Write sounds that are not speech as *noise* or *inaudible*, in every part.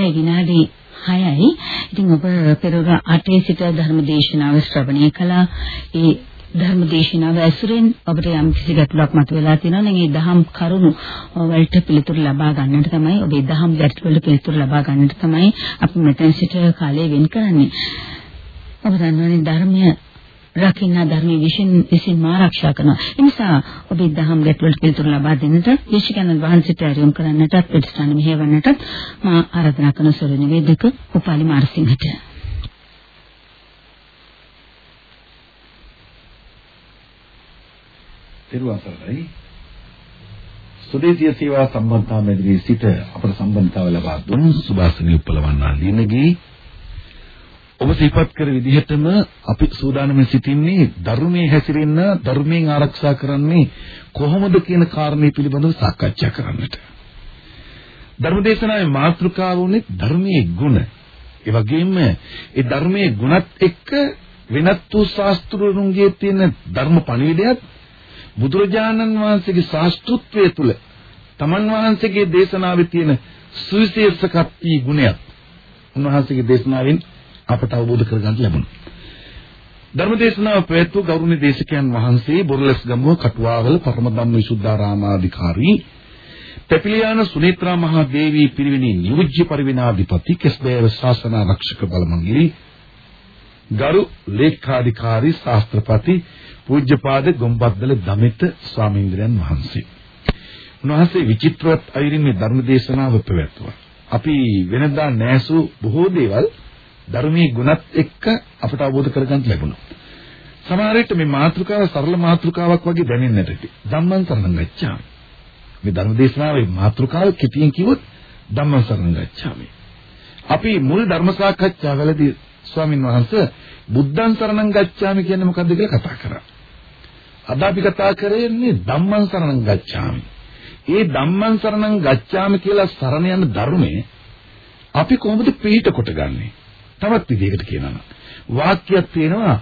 ඒ විනාඩි 6යි. ඉතින් ඔබ පෙරවරු 8 සිට ධර්ම දේශනාව ශ්‍රවණය කළා. ඒ ධර්ම දේශනාව ඇසුරෙන් ඔබට යම් කිසි ගැටලුවක් මතුවලා තියෙනවා නම් ඒ දහම් කරුණු වලට පිළිතුරු ලබා ගන්නට තමයි ඔබේ දහම් ගැටළු වලට පිළිතුරු ලබා ගන්නට තමයි අපි මෙතන සිට කාලය වෙන් කරන්නේ. ඔබ දන්නවනේ ධර්මය රකින්න ධර්මයේ විශ්ින් විසින් ආරක්ෂා කරනවා. ඒ නිසා ඔබේ දහම් ගැටවලට පිළිතුරු ලබා දෙන්නට දේශකයන් වහන්සේට ආරයුම් කරන්නටත් ප්‍රතිස්ථාන මෙහෙවන්නටත් මා ආරාධනා කරන සොර නිවේදක උපාලි මාර්සිංහට. තිරුවන් සරණයි. සුදේශීය සේවා සම්බන්ධතා මැදිරියේ සිට අපට සම්බන්ධතාව ලබා දුන් සුභාසිනී උපලවන්නා ලිනගේ ඔබ සිහිපත් කර විදිහටම අපි සූදානම් සිටින්නේ ධර්මයේ හැසිරෙන්න ධර්මයෙන් ආරක්ෂා කරන්නේ කොහොමද කියන කාරණේ පිළිබඳව සාකච්ඡා කරන්නට. ධර්මදේශනාවේ මාතෘකාව උනේ ධර්මයේ ගුණ. ඒ වගේම ඒ ධර්මයේ ගුණත් එක්ක වෙනත් වූ ශාස්ත්‍රවරුන්ගේ තියෙන ධර්ම පණිවිඩයත් බුදුරජාණන් වහන්සේගේ ශාස්ත්‍රත්වයේ තුල තමන් වහන්සේගේ දේශනාවේ තියෙන සුවිශේෂකත්වී ගුණයක් උන්වහන්සේගේ දේශනාවෙන් අපට අවබෝධ කරගන්න ලැබුණා. ධර්මදේශනාව පැවැත්වූ ගෞරවනීය දේශකයන් වහන්සේ බොරලස් ගමුව කටුවාවල පරම ධම්ම විසුද්ධාරාමාධිකාරී පෙපිලියාන සුනේත්‍රා මහා දේවී පිරිවෙනේ නියුජ්‍ය පරිවිනාධිපති කෙස්බෑව ශාසන ආරක්ෂක බල මංගලී ගරු ලේකාධිකාරී ශාස්ත්‍රපති පූජ්‍යපාද ගොම්බද්දල දමිත ස්වාමීන් වහන්සේ. උන්වහන්සේ විචිත්‍රවත් අයුරින් මේ ධර්ම දේශනාව පැවැත්වුවා. අපි වෙනදා නැසු බොහෝ දේවල් ධර්මයේ ගුණත් එක්ක අපට අවබෝධ කරගන්න ලැබුණා. සමහර විට මේ මාතෘකාව සරල මාතෘකාවක් වගේ දැනෙන්නට ඇති. ධම්මං සරණං ගච්ඡාමි. මේ ධර්ම දේශනාවේ මාතෘකාව කෙටියෙන් කිව්වොත් ධම්මං සරණං ගච්ඡාමි. අපි මුල් ධර්ම සාකච්ඡාවලදී ස්වාමින් වහන්සේ බුද්ධං සරණං ගච්ඡාමි කියන්නේ මොකද්ද කියලා කතා කරා. අද අපි කතා කරන්නේ ධම්මං සරණං ගච්ඡාමි. ඒ ධම්මං සරණං ගච්ඡාමි කියලා සරණ යන ධර්මයේ අපි කොහොමද පිළිහිට කොටගන්නේ? තවත් විදිහකට කියනවා නම් වාක්‍යයක් තියෙනවා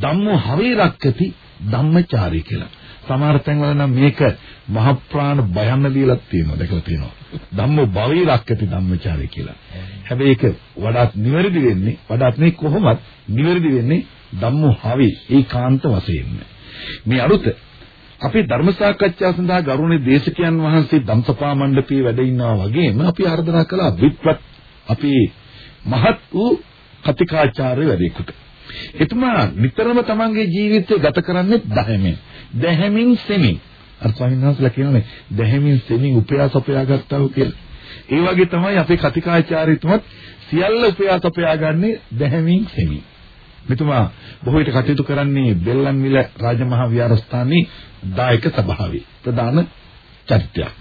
ධම්මෝ හවේ රක්කති ධම්මචාරී කියලා. සමහර තැන්වල නම් මේක මහ ප්‍රාණ බයන්න දීලා තියෙනවා දැකලා තියෙනවා. ධම්මෝ භවී රක්කති ධම්මචාරී කියලා. හැබැයි ඒක වඩාත් නිවැරදි වෙන්නේ වඩාත් මේ කොහොමත් නිවැරදි වෙන්නේ ධම්මෝ හවේ ඒකාන්ත වශයෙන්. මේ අරුත අපේ ධර්ම සාකච්ඡා සඳහා ගෞරවනීය දේශකයන් වහන්සේ ධම්සපා මණ්ඩපයේ වැඩ ඉන්නවා වගේම අපි ආර්දනා කළා විත්වත් අපේ මහත් වූ කතිකාචාර්ය වැඩිකුට. එතුමා නිතරම තමන්ගේ ජීවිතය ගත කරන්නේ දහමින්. දහමින් සෙමින්. අර ස්වාමීන් වහන්සේලා කියනනේ දහමින් සෙමින් උපයාස උපයා ගත්තා කියලා. ඒ වගේ තමයි අපේ කතිකාචාර්යතුමත් සියල්ල උපයාස උපයාගන්නේ දහමින් සෙමින්. මෙතුමා බොහෝ විට කටයුතු කරන්නේ බෙල්ලන්විල රාජමහා විහාරස්ථානයේ දායක සභාවේ ප්‍රධාන චරිතයක්.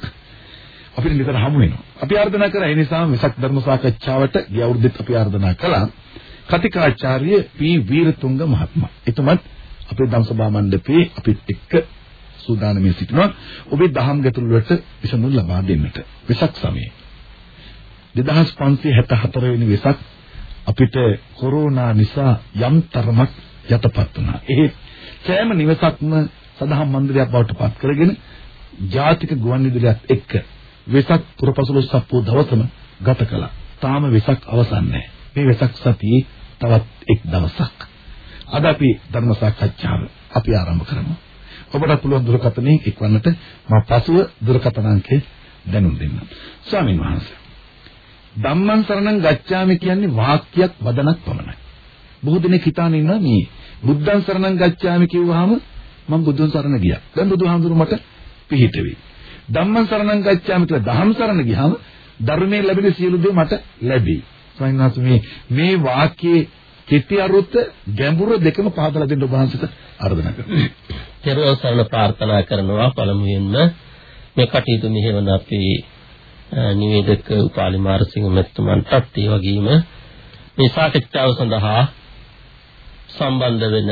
අපිට නිතර හමු වෙනවා. අපි ආර්දනා කරා ඒ නිසා විසක් ධර්ම සාකච්ඡාවට ගිය අවුරුද්දෙත් අපි ආර්දනා කළා. කතිකාචාර්ය පී වීරතුංග මහත්මයා. එතුමත් අපේ ධම්සභා මණ්ඩපයේ අපිත් එක්ක සූදානම්ව සිටිනවා. ඔබේ දහම් ගැටළු වලට විසඳුම් ලබා දෙන්නට. වෙසක් සමයේ 2574 වෙනි වෙසක් අපිට කොරෝනා නිසා යම් තරමක් යටපත් වුණා. ඒ සෑම නිවසක්ම සදහම් මන්දිරයක් බවට පත් කරගෙන ජාතික ගුවන් විදුලියත් එක්ක වෙසක් පුරපසළොස්වක දවසම ගත කළා. තාම වෙසක් අවසන් නැහැ. මේ වෙසක් සතියේ තවත් එක් දවසක්. අද අපි ධර්ම සාකච්ඡාව අපි ආරම්භ කරමු. ඔබට පුළුවන් දුරකථනයෙන් එක්වන්නට මම පසුව දුරකථන අංකය දැනුම් දෙන්නම්. ස්වාමීන් වහන්සේ. ධම්මං සරණං ගච්ඡාමි කියන්නේ වාක්‍යයක් වදනක් පමණයි. බොහෝ දෙනෙක් හිතාන ඉන්නවා මේ බුද්ධං සරණං ගච්ඡාමි කිව්වහම මම බුදුන් සරණ ගියා. දැන් බුදුහාමුදුරු මට පිහිට වෙයි. ධම්මං සරණං ගච්ඡාමි කියලා ධම්ම සරණ ගියාම ධර්මයෙන් ලැබෙන සියලු දේ මට ලැබෙයි. ස්වාමීන් වහන්සේ මේ මේ වාක්‍යයේ කෙටි අරුත ගැඹුර දෙකම පහදලා දෙන්න ඔබ වහන්සේට ආරාධනා කරනවා. තෙරුවන් සරණ ප්‍රාර්ථනා කරනවා පළමුවෙන්ම මේ කටයුතු මෙහෙවන අපේ නිවේදක උපාලි මාරසිංහ මැතිතුමන්ටත් ඒ වගේම මේ සාකච්ඡාව සඳහා සම්බන්ධ වෙන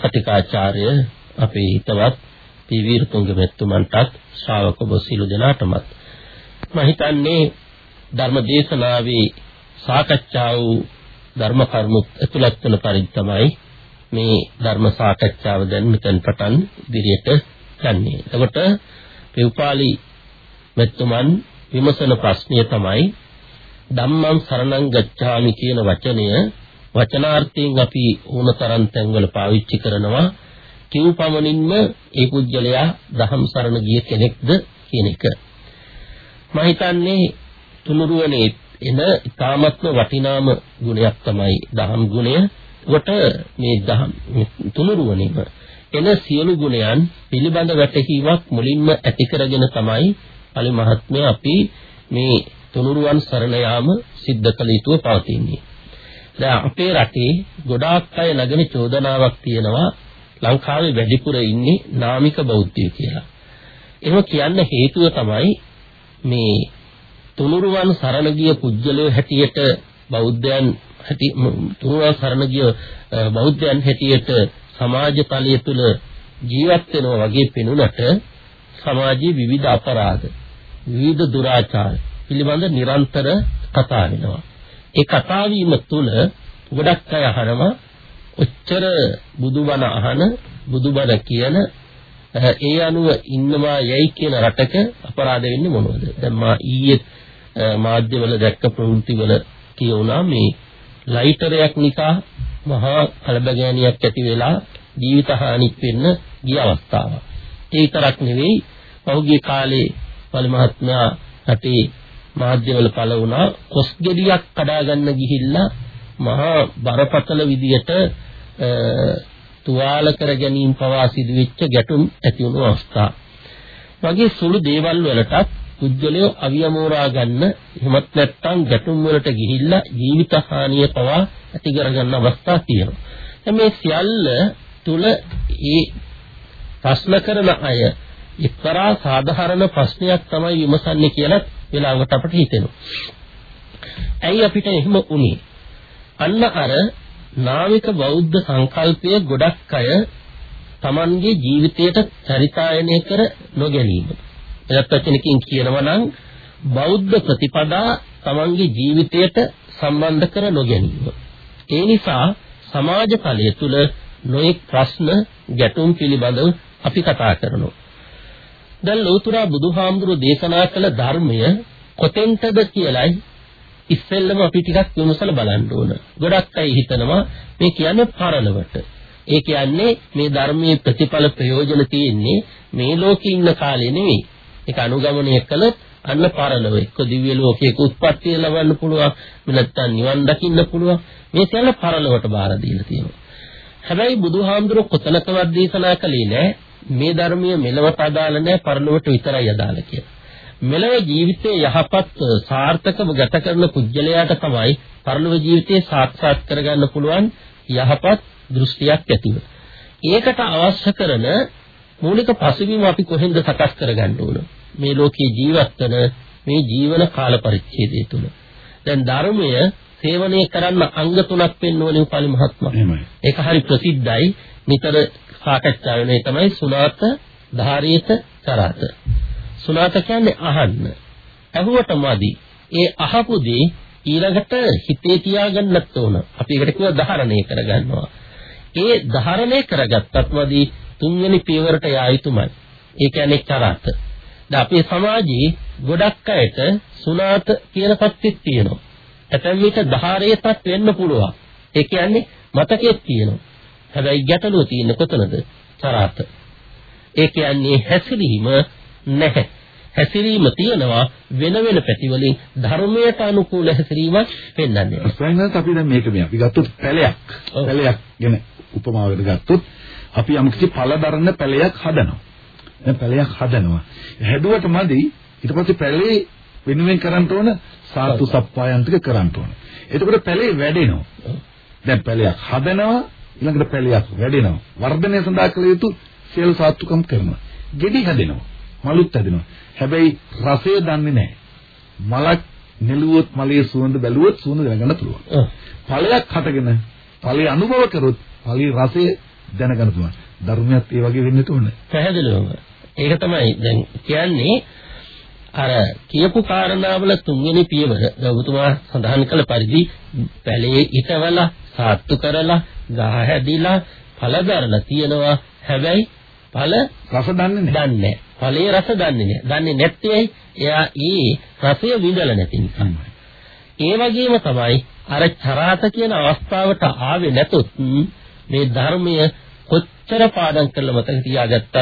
කතිකාචාර්ය අපේ හිතවත් පී වීරතුංග මැතිතුමන්ටත් ශ්‍රාවක ඔබ සියලු දෙනාටමත් මම හිතන්නේ ධර්ම දේශනාවේ සාකච්ඡා වූ ධර්ම කරුණු ඇතුළත් වන පරිදි තමයි මේ ධර්ම සාකච්ඡාව දැන් මෙතන පටන් ඉදිරියට යන්නේ. එතකොට මේ උපාලි මෙතුමන් විමසන ප්‍රශ්නය තමයි ධම්මං සරණං ගච්ඡාමි කියන වචනය වචනාර්ථයෙන් අපි ඕනතරම් තැන්වල පාවිච්චි කරනවා කිව් පමණින්ම ඒ පුජ්‍යලයා ධම්ම සරණ ගිය කෙනෙක්ද කියන එක. මම හිතන්නේ තුනුරුවනේ එන ඊ타මත්ම වටිනාම ගුණයක් තමයි දහම් ගුණය. කොට මේ දහම් තුනුරුවනේම එන සියලු ගුණයන් පිළිබඳ වැටහීමක් මුලින්ම ඇති කරගෙන තමයි පළි මහත්මය අපි මේ තුනුරුවන් සරණ යාම සිද්ධ කළ යුතුව පවතින්නේ. දැන් අපේ රටේ ගොඩාක් අය නගන චෝදනාවක් තියෙනවා ලංකාවේ වැඩිපුර ඉන්නේ නාමික බෞද්ධයෝ කියලා. එහෙම කියන්න හේතුව තමයි මේ තුනුරුවන් සරණ ගිය පුජ්‍යලෝ හැටියට බෞද්ධයන් හැටි තුනුරුවන් සරණ ගිය බෞද්ධයන් හැටියට සමාජ තලය තුල ජීවත් වෙනවා වගේ පෙනුනට සමාජයේ විවිධ අපරාධ විවිධ දුරාචාර පිළිබඳ නිරන්තර කතා වෙනවා. ඒ කතා වීම තුළ ගොඩක් අය අහනවා ඔච්චර බුදුබණ අහන බුදුබණ කියන ඒ අනුව ඉන්නවා යයි කියන රටක අපරාධ වෙන්නේ මොනවද? දැන් මා ඊයේ මාධ්‍යවල දැක්ක ප්‍රවෘත්තිවල කියුණා මේ ලයිටරයක් නිසා මහා කලබගෑනියක් ඇති වෙලා ජීවිත හානික් වෙන්න ගිය අවස්ථාවක්. ඒ විතරක් නෙවෙයි පහුගිය කාලේ පළි මහත්මයා රටේ මාධ්‍යවල පළ වුණා කොස් ගෙඩියක් කඩා ගන්න ගිහිල්ලා මහා බරපතල විදියට තුවාල කර ගැනීම පවා සිදුවෙච්ච ගැටුම් ඇති වුණු අවස්ථා. වගේ සුළු දේවල් වලටත් පුද්ගලයෝ අවියමෝරා ගන්න එහෙමත් නැත්නම් ගැටුම් වලට ගිහිල්ලා ජීවිත හානිය පවා ඇති කරගන්න අවස්ථා තියෙනවා. මේ සියල්ල තුල ඒ ප්‍රශ්න කරන අය එක්තරා සාධාරණ ප්‍රශ්නයක් තමයි විමසන්නේ කියලා වෙලාවකට අපිට හිතෙනවා. ඇයි අපිට එහෙම වුනේ? අන්න අර නාමික බෞද්ධ සංකල්පය ගොඩක් අය Tamanගේ ජීවිතයට චරිතායනය කර නොගැනීම. එලත් වචනකින් කියනවා නම් බෞද්ධ ප්‍රතිපදා Tamanගේ ජීවිතයට සම්බන්ධ කර නොගැනීම. ඒ නිසා සමාජ තලය තුල නොඑක් ප්‍රශ්න ගැටුම් පිළිබඳව අපි කතා කරනවා. දැන් ලෝතුරා බුදුහාමුදුරුවෝ දේශනා කළ ධර්මය කොතෙන්ටද කියලයි ඉස්සෙල්ලම අපි ටිකක් විමසලා බලන්න ඕන. ගොඩක් අය හිතනවා මේ කියන්නේ පරලවට. ඒ කියන්නේ මේ ධර්මයේ ප්‍රතිඵල ප්‍රයෝජන තියෙන්නේ මේ ලෝකේ ඉන්න කාලේ නෙවෙයි. ඒක අනුගමනය කළොත් අන්න පරලව එක්ක දිව්‍ය ලෝකයක උත්පත්තිය ලබන්න පුළුවන්. නැත්නම් නිවන් දකින්න පුළුවන්. මේ සියල්ල පරලවට බාර දීලා තියෙනවා. හැබැයි බුදුහාමුදුරුවෝ කොතනකවත් දේශනා කළේ නෑ මේ ධර්මයේ මෙලවට අදාළ නෑ පරලොවට විතරයි අදාළ කියලා. මෙලව ජීවිතයේ යහපත් සාර්ථකව ගත කරන පුජ්‍යලයාට තමයි පරලොව ජීවිතයේ සාක්ෂාත් කරගන්න පුළුවන් යහපත් දෘෂ්ටියක් ඇතිව. ඒකට අවශ්‍ය කරන මූලික පසුබිම අපි කොහෙන්ද සකස් කරගන්න ඕන? මේ ලෝකයේ ජීවත් වෙන මේ ජීවන කාල පරිච්ඡේදය තුල. දැන් ධර්මය සේවනය කරන්න අංග තුනක් වෙන්න ඕනේ උපාලි මහත්මයා. එහෙමයි. ඒක හරි ප්‍රසිද්ධයි. නිතර සාකච්ඡා වෙන තමයි සුණාත, ධාරීත, චරාත. සුණාත කියන්නේ අහන්න. අහුවටමදි ඒ අහපු දේ ඊළඟට හිතේ තියාගන්නත් ඕන. අපි ඒකට කියව ධාරණය කරගන්නවා. ඒ ධාරණය කරගත්තත්මදි තුන්වෙනි පියවරට යා යුතුමයි. ඒ කියන්නේ චරාත. දැන් අපේ සමාජයේ ගොඩක් අයට සුණාත කියන පැත්තක් තියෙනවා. ඇතැම් විට ධාරයටත් වෙන්න පුළුවන්. ඒ කියන්නේ මතකෙත් තියෙනවා. හැබැයි ගැටලුව තියෙන්නේ කොතනද? චරාත. ඒ කියන්නේ හැසිරීම නැහැ. හැසිරීම තියෙනවා වෙන වෙන පැතිවලින් ධර්මයට අනුකූල හැසිරීමක් පෙන්වන්නේ. ස්වයංගත අපි දැන් මේක මේ අපි ගත්තොත් පැලයක්. පැලයක් ගැන උපමාවකට ගත්තොත් අපි යම්කිසි පළදරන පැලයක් හදනවා. දැන් පැලයක් හදනවා. හැදුවට මදි ඊට පස්සේ පැලේ වෙනුවෙන් කරන්න ඕන සාතු සප්පායන්තික කරන්න ඕන. එතකොට පැලේ වැඩෙනවා. දැන් පැලයක් හදනවා ඊළඟට පැලයක් වැඩෙනවා. වර්ධනය සඳහා කළ යුතු සියලු සාත්තුකම් කරනවා. ගෙඩි හැදෙනවා. මලුත් හැදෙනවා. හැබැයි රසය දන්නේ නැහැ. මලක් නෙළුවොත් මලයේ සුවඳ බැලුවොත් සුවඳ දැනගන්න පුළුවන්. ඵලයක් හටගෙන ඵලයේ අනුභව කරොත් ඵලයේ රසය දැනගන්න පුළුවන්. ධර්මයක් ඒ වගේ වෙන්න ඕනේ. පැහැදිලිවම. ඒක තමයි දැන් කියන්නේ අර කියපු කාරණාවල තුන්වෙනි පියවර ගෞතමා සඳහන් කළ පරිදි පැලේ ඉතවලා සාත්තු කරලා ගහ හැදිලා ඵල දරලා තියෙනවා හැබැයි ඵල රස දන්නේ නැහැ. දන්නේ ඵලයේ රස දන්නේ නැහැ. දන්නේ නැත්තේ එයා ඒ රසය විඳලා නැති නිසා. ඒ වගේම තමයි අර චරාත කියන අවස්ථාවට ආවේ නැතොත් මේ ධර්මය කොච්චර පාඩම් කරලා මතක තියාගත්තත්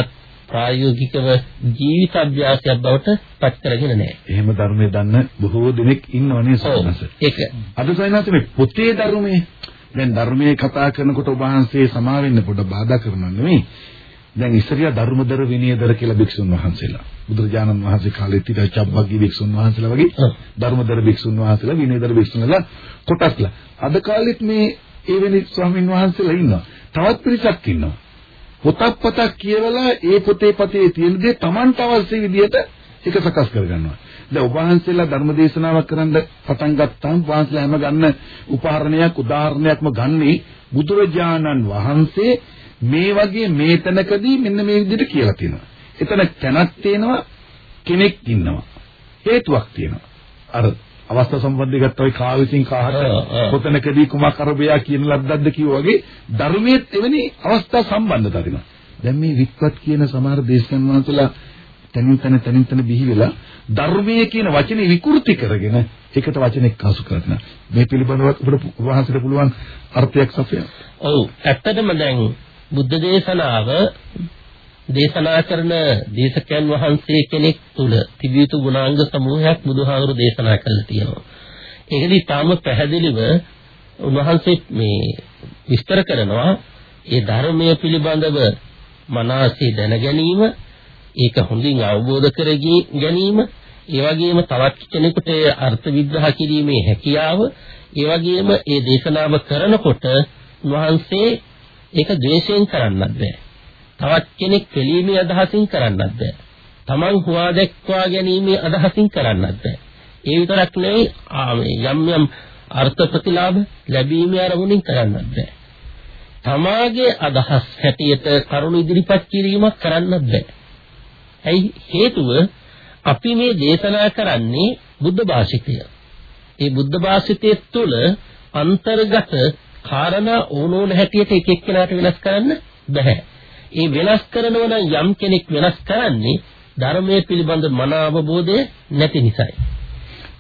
ප්‍රායෝගිකව ජීවිත අභ්‍යාසයක් බවට පත් කරගෙන නැහැ. එහෙම ධර්මයේ දන්න බොහෝ දෙනෙක් ඉන්නවනේ සෝනස. ඒක. අද සයින්ස් මේ පොතේ ධර්මයේ දැන් ධර්මයේ කතා කරනකොට ඔබ වහන්සේ සමා වෙන්න පොඩ බාධා කරනවා නෙමෙයි. දැන් ඉස්සරියා ධර්මදර විනයදර කියලා භික්ෂුන් වහන්සේලා. බුදුරජාණන් වහන්සේ කාලේ තිබ්බ චබ්බග්ගී භික්ෂුන් වහන්සේලා වගේ ධර්මදර භික්ෂුන් වහන්සේලා විනයදර භික්ෂුන්ලා කොටස්ලා. අද කාලෙත් මේ එවැනි ස්වාමින් වහන්සේලා ඉන්නවා. තවත් පිරිසක් ඉන්නවා. පොතක් පතක් කියවලා ඒ පොතේ පතේ තියෙන දේ Tamanට අවශ්‍ය විදිහට ඒක සකස් කරගන්නවා. දැන් ඔබ වහන්සේලා ධර්ම දේශනාවක් කරන්න පටන් ගත්තාම වහන්සේලා හැම ගන්න උපහරණයක් උදාහරණයක්ම ගන්නේ බුදුරජාණන් වහන්සේ මේ වගේ මේ තැනකදී මෙන්න මේ විදිහට කියලා තියෙනවා. එතන තැනක් තියෙනවා කෙනෙක් ඉන්නවා. හේතුවක් තියෙනවා. අර අවස්ථා සම්බන්ධව ගත්ත ඔය කාවිසින් කාහට කොතනකදී කුමක් අරබයා කියන ලද්දක්ද කිව්වා වගේ ධර්මයේ එවැනි අවස්ථා සම්බන්ධතා තියෙනවා. දැන් මේ විත්වත් කියන සමහර දේශකයන් වහන්සේලා තනින් තන තනින් තන බිහි වෙලා ධර්මයේ කියන වචනේ විකෘති කරගෙන ඒකට වචනයක් කාසු කරනවා. මේ පිළිබඳව ඔබට වහන්සේට පුළුවන් අර්ථයක් සපයන්න. ඔව් ඇත්තටම දැන් බුද්ධ දේශනාව දේශනා කරන දේශකයන් වහන්සේ කෙනෙක් තුල තිබිය යුතු ගුණාංග සමූහයක් බුදුහාමුදුරු දේශනා කළා තියෙනවා. ඒකදී තාම පැහැදිලිව උන්වහන්සේ මේ විස්තර කරනවා ඒ ධර්මයේ පිළිබඳව මනසේ දැන ගැනීම ඒක හොඳින් අවබෝධ කර ගැනීම ඒ වගේම තවත් කෙනෙකුට අර්ථ විග්‍රහ කිරීමේ හැකියාව ඒ වගේම ඒ දේශනාව කරනකොට උන්වහන්සේ ඒක ද්වේෂයෙන් කරන්නත් බෑ තවත් කෙනෙක් පිළීමේ අදහසින් කරන්නත් බෑ. Taman හුවා දැක්වා ගැනීමේ අදහසින් කරන්නත් බෑ. ඒ විතරක් නෙවෙයි යම් යම් අර්ථ ප්‍රතිලාභ ලැබීමේ අරමුණින් කරන්නත් බෑ. තමාගේ අදහස් හැටියට කරුණ ඉදිරිපත් කිරීමක් කරන්නත් බෑ. ඇයි හේතුව අපි මේ දේශනා කරන්නේ බුද්ධ භාෂිතය. ඒ බුද්ධ භාෂිතය තුළ අන්තර්ගත කාරණා ඕනෝන හැටියට එක එක්කෙනාට වෙනස් කරන්න බෑ. ඒ වෙනස් කරනවා නම් යම් කෙනෙක් වෙනස් කරන්නේ ධර්මයේ පිළිබඳ මන අවබෝධය නැති නිසායි.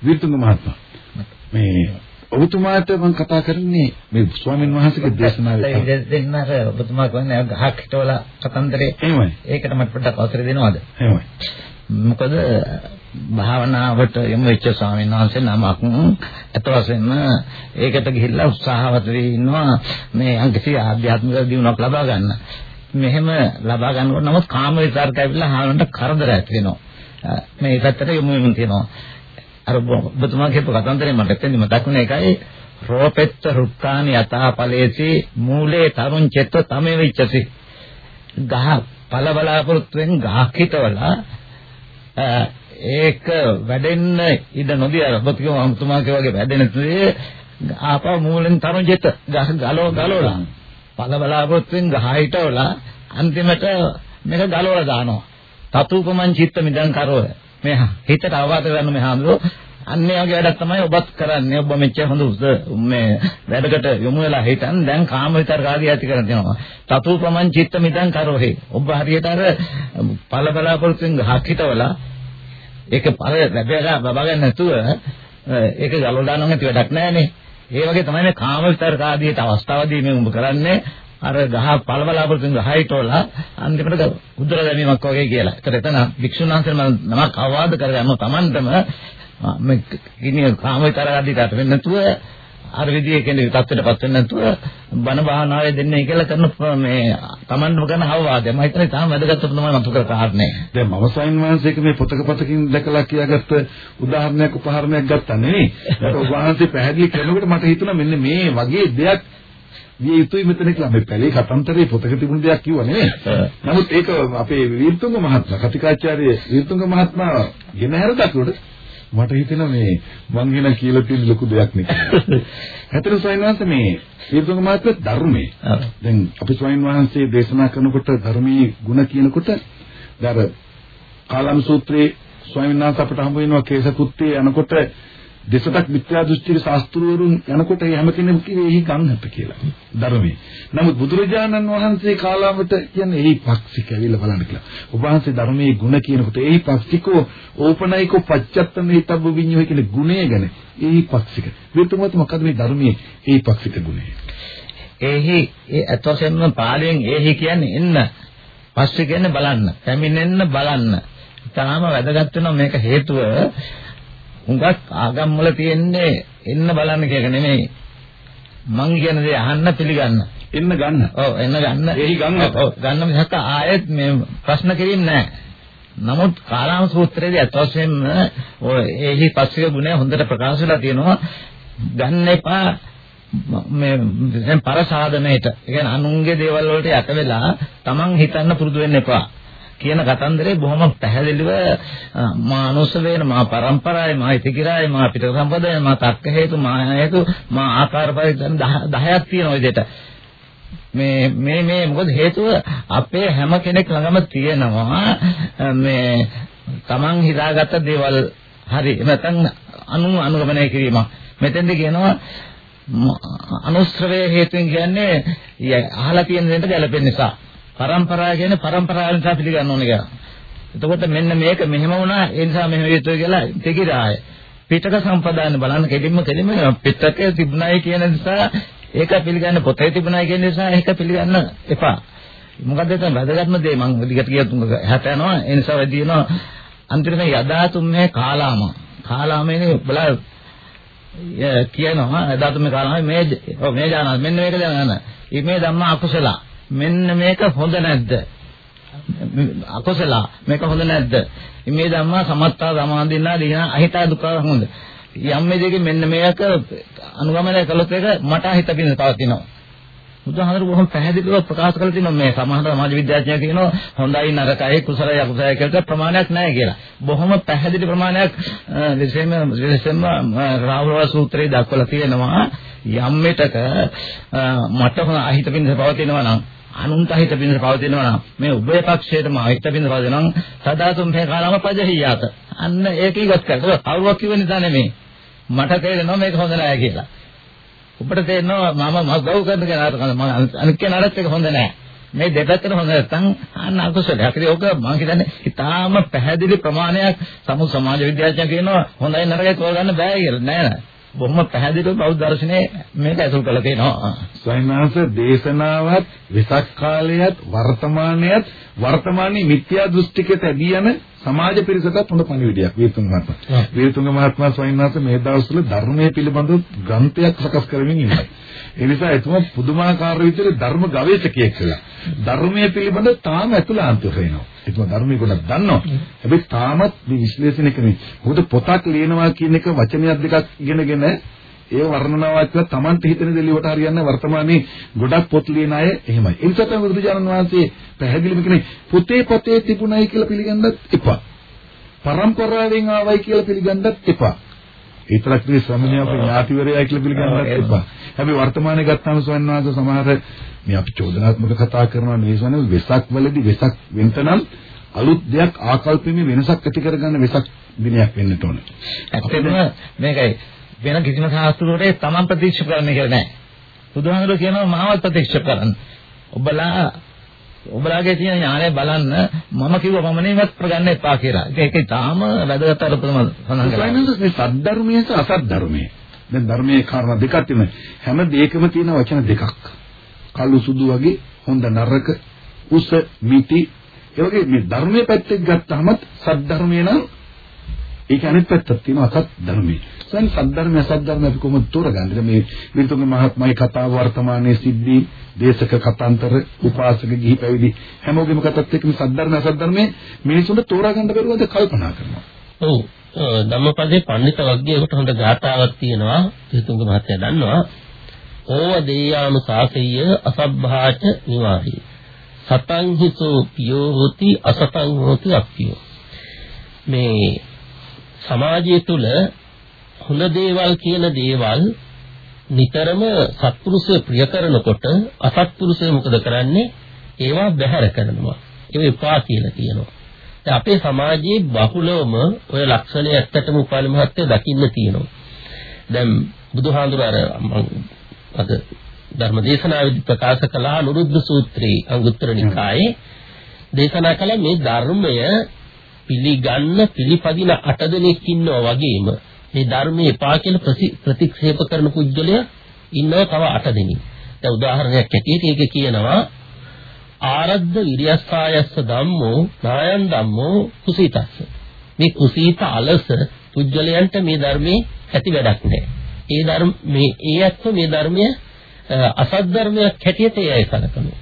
විරුතුංග මහත්මයා මේ ඔබතුමාට මම කතා කරන්නේ මේ ස්වාමීන් වහන්සේගේ දේශනාවේ දෙන්න අර ඔබතුමා කියන්නේ ගහක් හිටවලා කතන්දරේ එහෙමයි. ඒකට මට පොඩ්ඩක් අවසර දෙනවද? එහෙමයි. මොකද භාවනාවට යොමු වෙච්ච ස්වාමීන් වහන්සේ නමක් අත වශයෙන්ම ඒකට ගිහිල්ලා උත්සාහවත් වෙ ඉන්නවා මේ අංගසි ආධ්‍යාත්මික දියුණුවක් ලබා ගන්න. මෙහෙම ලබා ගන්නකොට නමුත් කාම විතරක ඇවිල්ලා හාවන්ට කරදර ඇති වෙනවා. මේ පැත්තට යොමු වෙමින් තියෙනවා. අර ඔබතුමා කියපු කතන්දරේ මට එතෙන්දි මතක් වුණා ඒකයි රෝපෙත්ත රුක්කානි යතා ඵලේසි මූලේ තරුං චෙත්ත තමේ විච්චසි. ගහ ඵල බලාපොරොත්තුෙන් ගහක් හිටවලා ඒක වැඩෙන්න ඉඩ නොදී අර ඔබතුමා වගේ වැඩෙන තුේ ආපහු මූලෙන් තරුං චෙත්ත ගහ ගලව ගලවලා පළ බලාපොරොත්තුෙන් ගහයිටවලා අන්තිමට මේක ගලවලා දානවා. තතුපමං චිත්ත මිදං කරෝය. මේ හිතට අවවාද කරන මේ හාමුදුරුවෝ අන්නේ වගේ වැඩක් තමයි ඔබත් කරන්නේ. ඔබ මෙච්චර හොඳ මේ වැඩකට යොමු වෙලා හිටන් දැන් කාම විතර ආදී ඇති කරගෙන යනවා. තතුපමං චිත්ත මිදං කරෝහි. ඔබ හරියට අර පළ බලාපොරොත්තුෙන් ගහක් හිටවලා ඒක පළ ලැබෙලා බබා ගන්න නැතුව ඒක ගලවලා දානවා නැති වැඩක් නෑනේ. ඒ වගේ තමයි මේ කාම විතරක ආදීට අවස්ථාවදී මේ උඹ කරන්නේ අර ගහ පළබලාපොරොත්තුෙන් ගහයිටෝලා අන්තිමට උද්දර දැමීමක් වගේ කියලා. ඒතර එතන වික්ෂුන් වහන්සේ නමක් අවවාද කරගන්න තමන්ටම මේ ඉන්නේ කාම විතර ආදීට වෙන්නේ නැතුව අර විදිහේ කෙනෙක් තත්ත්වයටපත් වෙන්නේ නැතුව බණ භාවනාවේ දෙන්නේ කියලා කරන මේ Tamanම කරන අවවාදය. මම හිතන්නේ තාම වැදගත් තමයි මතු කර කාරණේ. දැන් මම සයින් වහන්සේක මේ පොතක පතකින් දැකලා කියාගත්ත උදාහරණයක් උපහරණයක් ගත්තා නෙවෙයි. ඒක වහන්සේ පැහැදිලි කරනකොට මට හිතුණා මෙන්න මේ වගේ දෙයක් විය යුතුයි මෙතන කියලා. මේ පැලේ කතන්තරේ පොතක තිබුණ දෙයක් කිව්වා නෙවෙයි. නමුත් ඒක අපේ වීරතුංග මහත්මයා කතිකාචාර්ය වීරතුංග මහත්මයා ගෙන හැර දක්වනකොට මට හිතෙනවා මේ මං වෙන කියලා තියෙන ලොකු දෙයක් නේ. හතර ස්වයන් වහන්සේ මේ ඊර්තුංග මාත්‍ර ධර්මයේ. දැන් අපි ස්වයන් වහන්සේ දේශනා කරනකොට ධර්මයේ ಗುಣ කියනකොට දර කාලම් සූත්‍රයේ ස්වයන් වහන්සේ අපට හම්බ වෙනවා කේසකුත්තේ යනකොට දෙසටක් මිත්‍යා දෘෂ්ටික ශාස්ත්‍රවරුන් යනකොට ඒ හැම කෙනෙක්ම කිව්වේ එහි ගංහත කියලා. ධර්මයේ. නමුත් බුදුරජාණන් වහන්සේ කාලාවට කියන්නේ එහි පක්ෂික ඇවිල්ලා බලන්න කියලා. ඔබ වහන්සේ ධර්මයේ ಗುಣ කියනකොට එහි පක්ෂිකෝ ඕපනයිකෝ පච්චත්තම හිතබ්බ විඤ්ඤෝ කියන ගුණය ගැන එහි පක්ෂික. විතුමත් මොකද මේ ධර්මයේ එහි පක්ෂික ගුණය? එහි ඒ අතවසෙන්ම පාළියෙන් එහි කියන්නේ එන්න. පස්සේ කියන්නේ බලන්න. පැමිණෙන්න බලන්න. තාම වැදගත් වෙනවා මේක හේතුව හුඟක් ආගම් වල තියෙන්නේ එන්න බලන්න කියක නෙමෙයි. මං කියන දේ අහන්න පිළිගන්න. එන්න ගන්න. ඔව් එන්න ගන්න. එහි ගන්න. ඔව් ගන්න මිසක් ආයෙත් මේ ප්‍රශ්න කිරීම නැහැ. නමුත් කාලාම සූත්‍රයේදී අත් වශයෙන්ම එහි පස්සික ගුණය හොඳට ප්‍රකාශ වෙලා තියෙනවා. ගන්න එපා මේ දැන් පරසාධනයට. ඒ කියන්නේ අනුන්ගේ දේවල් වලට යට වෙලා Taman හිතන්න පුරුදු වෙන්න එපා. කියන කතන්දරේ බොහොම පැහැදිලිව මා අනුස වේන මා પરම්පරාවේ මා ඉතිකිරාවේ මා පිටක සම්පදායේ මා තක්ක හේතු මා හේතු මා ආකාර පරිදන් 10ක් තියෙන ඔය දෙට මේ මේ මේ මොකද හේතුව? අපේ හැම කෙනෙක් ළඟම තියෙනවා මේ Taman හිතාගත්ත දේවල් හරි නැත්නම් අනු අනුගමනය කිරීම මෙතෙන්ද කියනවා අනුස්ත්‍රවයේ හේතුන් කියන්නේ අහලා තියෙන දෙයට ගැලපෙන නිසා. પરම්පරාව කියන්නේ પરම්පරාව නිසා පිළිගන්න ඕනේ කියලා. එතකොට මෙන්න මේක මෙහෙම වුණා ඒ නිසා මෙහෙම වේතු කියලා තිකිරාය. පිටක සම්පදාන බලන්න කෙලින්ම කෙලින්ම පිටක තිබුණායි කියන නිසා ඒක පිළිගන්න පොතේ තිබුණායි කියන නිසා ඒක පිළිගන්න එපා. මොකද දැන් වැදගත්ම දේ මම දිගට කියත් උඹ හැට යනවා ඒ නිසා වැඩි වෙනවා අන්තිමට යදාතුම්මේ කාලාම කාලාමේනේ බලා කියනවා යදාතුම්මේ කාලාම මේ මේ දානවා මෙන්න මේක දානවා මේ ධම්මා අකුසලා මෙන්න මේක හොඳ නැද්ද? අකුසල මේක හොඳ නැද්ද? මේ ධම්මා සමත්තා සමාධින්නා දින අහිතා දුක හොඳ. යම් මේ දෙකෙන් මෙන්න මේක අනුගමනය කළොත් ඒක මට හිත පින්න පවතිනවා. බුදුහාමර බොහොම පැහැදිලිව ප්‍රකාශ කරලා තිනවා මේ සමහර සමාජ විද්‍යාඥයෝ කියනවා හොඳයි නරකයි කුසලයි අකුසලයි කියලා ප්‍රමාණයක් නැහැ කියලා. බොහොම පැහැදිලි ප්‍රමාණයක් විශේෂයෙන්ම විශේෂයෙන්ම රාහුල සූත්‍රයේ දක්වලා තියෙනවා යම් මෙතක මට අහිත පින්න පවතිනවා නම් අනුන්ට හිත පිණිස පවතිනවා නම් මේ උභය පක්ෂයටම හිත පිණිස පවතිනවා නම් සදාතුම් මේ කාලම පජහියාත අන්න ඒක ඉවත් කරලා කවුරුවක් කිව්ව නිසා නෙමෙයි මට තේරෙනවා මේක හොඳ නෑ කියලා ඔබට තේරෙනවා මම මගව කරන කෙනාට අනිත් කෙනාට ඒක හොඳ නෑ මේ දෙපැත්තට හොඳ නැත්නම් අන්න අකුසලයක්. ඒකද ඔක මම හිතන්නේ ඉතාම පැහැදිලි ප්‍රමාණයක් සමු සමාජ විද්‍යාඥයන් කියනවා හොඳයි නරකයි තෝරගන්න බෑ කියලා. නෑ නෑ. බොහොම පැහැදිලිව බෞද්ධ දර්ශනයේ මේක ඇතුල් කරලා තියෙනවා. ස්වයංාංශ දේශනාවත් විසක් කාලයත් වර්තමානයත් වර්තමානයේ මිත්‍යා දෘෂ්ටිකයට ඇදී යන සමාජ පිරිසකට හොඳ පණිවිඩයක් වීරතුංග මහත්මයා. වීරතුංග මහත්මයා ස්වයංාංශ මේ දවස්වල ධර්මයේ පිළිබඳව ග්‍රන්ථයක් සකස් කරමින් ඉන්නවා. ඒ නිසා එතුමා පුදුමාකාර විදිහට ධර්ම ගවේෂකයෙක් කියලා. ධර්මයේ පිළිබඳ තාම ඇතුළාන්ත වෙනවා. එතුමා ධර්මයේ ගොඩක් දන්නවා. හැබැයි තාමත් මේ විශ්ලේෂණය කරන්නේ. මොකද පොතක් ලියනවා කියන එක වචනයක් දෙකක් ඉගෙනගෙන ඒ වර්ණනාවක් කියලා Tamante හිතන දේ ලියවට හරියන්නේ වර්තමානයේ ගොඩක් පොත් ලියන අය එහෙමයි. ඒ නිසා තමයි බුදුජානක වහන්සේ පැහැදිලිව කියන්නේ පොතේ පොතේ තිබුණයි කියලා පිළිගන්නත් එපා. පරම්පරාවෙන් ආවයි කියලා පිළිගන්නත් එපා. ඒතරක් නෙවෙයි ශ්‍රමණය අපේ ඥාතිවරයයි කියලා පිළිගන්නත් එපා. හැබැයි වර්තමානයේ ගත්තාම ස්වයන්වාස සමහර මේ අපි චෝදනාත්මක කතා කරනවා නෙවෙයි වෙසක් වලදී වෙසක් වෙනතනම් අලුත් දෙයක් ආකල්පෙමේ වෙනසක් ඇති කරගන්න වෙසක් දිනයක් වෙන්න ඕන. ඇත්තටම මේකයි වෙන කිසිම ශාස්ත්‍රවලට තමන් ප්‍රතික්ෂේප කරන්න කියලා නෑ. බුදුහාමුදුරුවෝ කියනවා මාවත් ප්‍රතික්ෂේප කරන්න. ඔබලා ඔබලාගේ තියෙන ඥානය බලන්න මම කිව්ව පමණේවත් ප්‍රගන්න එපා කියලා. ඒක තාම වැදගත් අරපතම සඳහන් කරනවා. මේ සද්ධර්මයේ සහ අසද්ධර්මයේ. දැන් ධර්මයේ කාරණා දෙකක් තියෙනවා. හැම දෙයකම තියෙන වචන දෙකක්. කළු සුදු වගේ හොඳ නරක උස මිටි ඒ වගේ මේ ධර්මයේ පැත්තෙන් ගත්තාම සද්ධර්මයේ නම් ඒක අනිත් පැත්තක් තියෙනවා අසත් ධර්මයේ. දැන් සද්ධර්මය අසද්ධර්මය අපි කොහොමද තෝරගන්නේ? මේ විරුතුංග මහත්මයි කතාව වර්තමානයේ සිද්ධි, දේශක කතාන්තර, උපාසක ගිහි පැවිදි හැමෝගෙම කතාත් එක්ක මේ සද්ධර්මය අසද්ධර්මයේ මිනිසුන්ට තෝරාගන්න බැරුවද කල්පනා කරනවා. ඔව්. ධම්මපදයේ පඬිත වර්ගයකට හොඳ ගාථාවක් තියෙනවා. විරුතුංග මහත්තයා දන්නවා. ඕව දේයානු සාසෙය්‍ය අසබ්භාච නිවාහි. සතං හිතෝ පියෝ හෝති අසතං හෝති අප්පියෝ. මේ සමාජය තුළ හොඳ දේවල් කියන දේවල් නිතරම සත්පුරුෂය ප්‍රිය කරනකොට අසත්පුරුෂය මොකද කරන්නේ? ඒවා බැහැර කරනවා. ඒවා එපා කියලා කියනවා. දැන් අපේ සමාජයේ බහුලවම ඔය ලක්ෂණය ඇත්තටම උපාලි මහත්තයා දකින්න තියෙනවා. දැන් බුදුහාඳුර අර අද ධර්ම දේශනාවේදී ප්‍රකාශ කළ අනුරුද්ධ සූත්‍රයේ අංගුත්තර නිකායේ දේශනා කළ මේ ධර්මය පිළිගන්න පිළිපදින අට දෙනෙක් ඉන්නවා වගේම මේ ධර්මයේ එපා කියලා ප්‍රතික්ෂේප කරන පුජ්‍යලය ඉන්නවා තව අට දෙනෙක්. දැන් උදාහරණයක් ඇටියට ඒක කියනවා ආරද්ධ විරියස්සායස්ස ධම්මෝ නායන් ධම්මෝ කුසීතස්ස. මේ කුසීත අලස පුජ්‍යලයන්ට මේ ධර්මයේ ඇති වැඩක් නැහැ. ඒ ධර්ම මේ ඒ ඇත්ත මේ ධර්මයේ අසත් ධර්මයක් හැටියට එයයි සැලකනවා.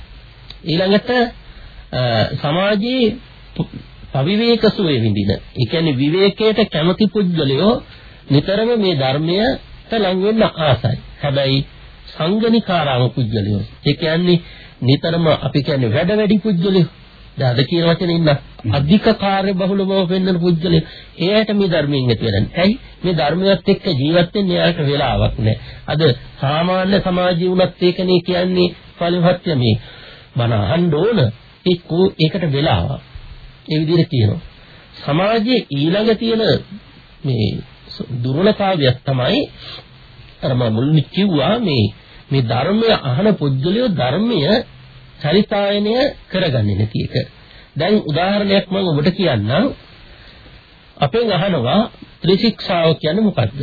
ඊළඟට සමාජයේ පවිවේක සුවේ විඳින. ඒ කියන්නේ විවේකයට කැමති පුද්ගලයෝ නිතරම මේ ධර්මයට ලං වෙන්න ආසයි. හැබැයි සංගනිකාරාම පුද්ගලයෝ. ඒ කියන්නේ නිතරම අපි කියන්නේ වැඩ වැඩි පුද්ගලයෝ. දැන් අද කියන වචනේ ඉන්න අධික කාර්ය බහුල බව පෙන්වන පුද්ගලයෝ. එයාට මේ ධර්මයෙන් ඇති වෙනන්නේ. ඇයි? මේ ධර්මයත් එක්ක ජීවත් වෙන්න එයාට වෙලාවක් නැහැ. අද සාමාන්‍ය සමාජී වුණත් ඒකනේ කියන්නේ පරිවර්ත්‍ය මේ බණ අහන්න ඕන. ඒකෝ ඒකට වෙලාවක්. ඒ විදිහට කියනවා. සමාජයේ ඊළඟ තියෙන මේ දුර්වලතාවයක් තමයි අර මම මුලින් කිව්වා මේ මේ ධර්මය අහන පුද්ගලයෝ ධර්මය චරිතායනය කරගන්නේ නැති එක. දැන් උදාහරණයක් මම ඔබට කියන්නම්. අපෙන් අහනවා ත්‍රිශික්ෂාව කියන්නේ මොකක්ද?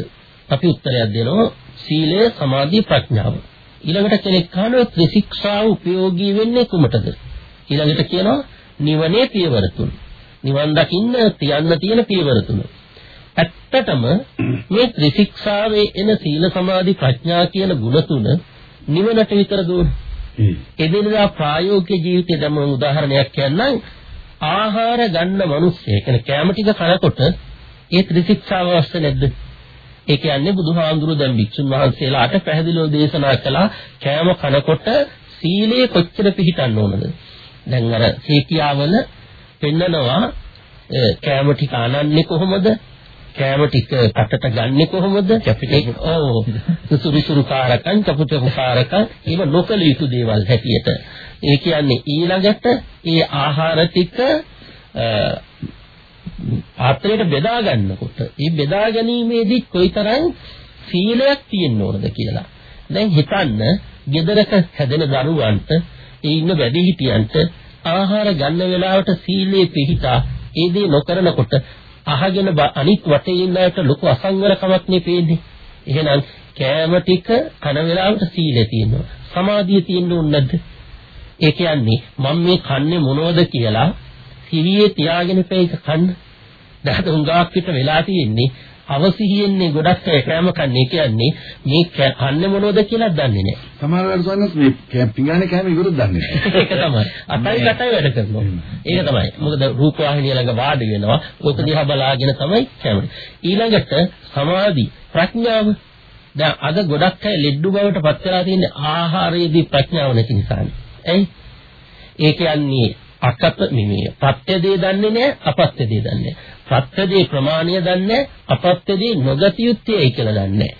අපි උත්තරයක් දෙනවා සීලය, සමාධි, ප්‍රඥාව. ඊළඟට කෙනෙක් අහනවා ත්‍රිශික්ෂාව ප්‍රයෝගී වෙන්නේ කුමටද? ඊළඟට කියනවා නිවනේ පියවර තුන. නිවන් දකින්න තියන්න තියෙන පියවර තුන. ඇත්තටම මේ ත්‍රිශික්ෂාවේ එන සීල සමාධි ප්‍රඥා කියන ගුණ තුන නිවනට විතර දුන. එදිනදා ප්‍රායෝගික ජීවිතයේ දැන් මම උදාහරණයක් කියන්නම්. ආහාර ගන්න මිනිස්සෙ කියන්නේ කැම ටික කනකොට ඒ ත්‍රිශික්ෂාව අවශ්‍ය නැද්ද? ඒ කියන්නේ බුදුහාමුදුරු දැන් භික්ෂුන් වහන්සේලාට පැහැදිලිව දේශනා කළා කෑම කනකොට සීලය කොච්චර පිළිටන්න ඕනද? දැන් අර සීකියාවල පෙන්නනවා කෑම ටික අනන්නේ කොහොමද? කෑම ටික කටට ගන්නෙ කොහොමද? අපිට ඔව් සුසුරු සුරු කාරකන් කපුට කාරකන් ඒව නොකල යුතු දේවල් හැටියට. ඒ කියන්නේ ඊළඟට ඒ ආහාර ටික පාත්‍රයට බෙදා ගන්නකොට ඒ බෙදා ගැනීමේදී කොයිතරම් සීලයක් තියෙන්න ඕනද කියලා. දැන් හිතන්න ගෙදරක හැදෙන දරුවන්ට ඒ ඉන්න වැඩිහිටියන්ට ආහාර ගන්න වෙලාවට සීලේ පිහිටා ඒ දේ නොකරනකොට අහගෙන අනිත් වටේ ඉන්න අයට ලොකු අසංවරකමක් නේ පේන්නේ. එහෙනම් කෑම ටික කන වෙලාවට සීලේ තියෙනවා. සමාධිය තියෙන්න ඕනේ නැද්ද? ඒ කියන්නේ මම මේ කන්නේ මොනවද කියලා සිහියේ තියාගෙන පේක කන්න. දැන් උංගාක් පිට වෙලා තියෙන්නේ අවසිහියෙන්නේ ගොඩක් අය කෑම කන්නේ කියන්නේ මේ කන්නේ මොනවද කියලා දන්නේ නැහැ. සමහර වෙලාවට සන්නස් මේ පිඟානේ කෑම ඉවරුත් දන්නේ නැහැ. ඒක තමයි. අතයි කටයි වැඩ කරනවා. ඒක තමයි. මොකද රූපවාහිනිය ළඟ වාඩි වෙනවා. ඔක දිහා බලාගෙන තමයි කෑමනේ. ඊළඟට සමාධි ප්‍රඥාව දැන් අද ගොඩක් අය ලෙඩ්ඩු බවට පත් වෙලා තියෙන්නේ ආහාරයේදී ප්‍රඥාව නැති නිසානේ. ඇයි? ඒ කියන්නේ අකප මේ පත්‍ය දේ දන්නේ නැහැ අපත්‍ය දේ දන්නේ පත්‍ය දේ ප්‍රමාණය දන්නේ අපත්‍ය දේ නොගතිය යුත්තේයි කියලා දන්නේ.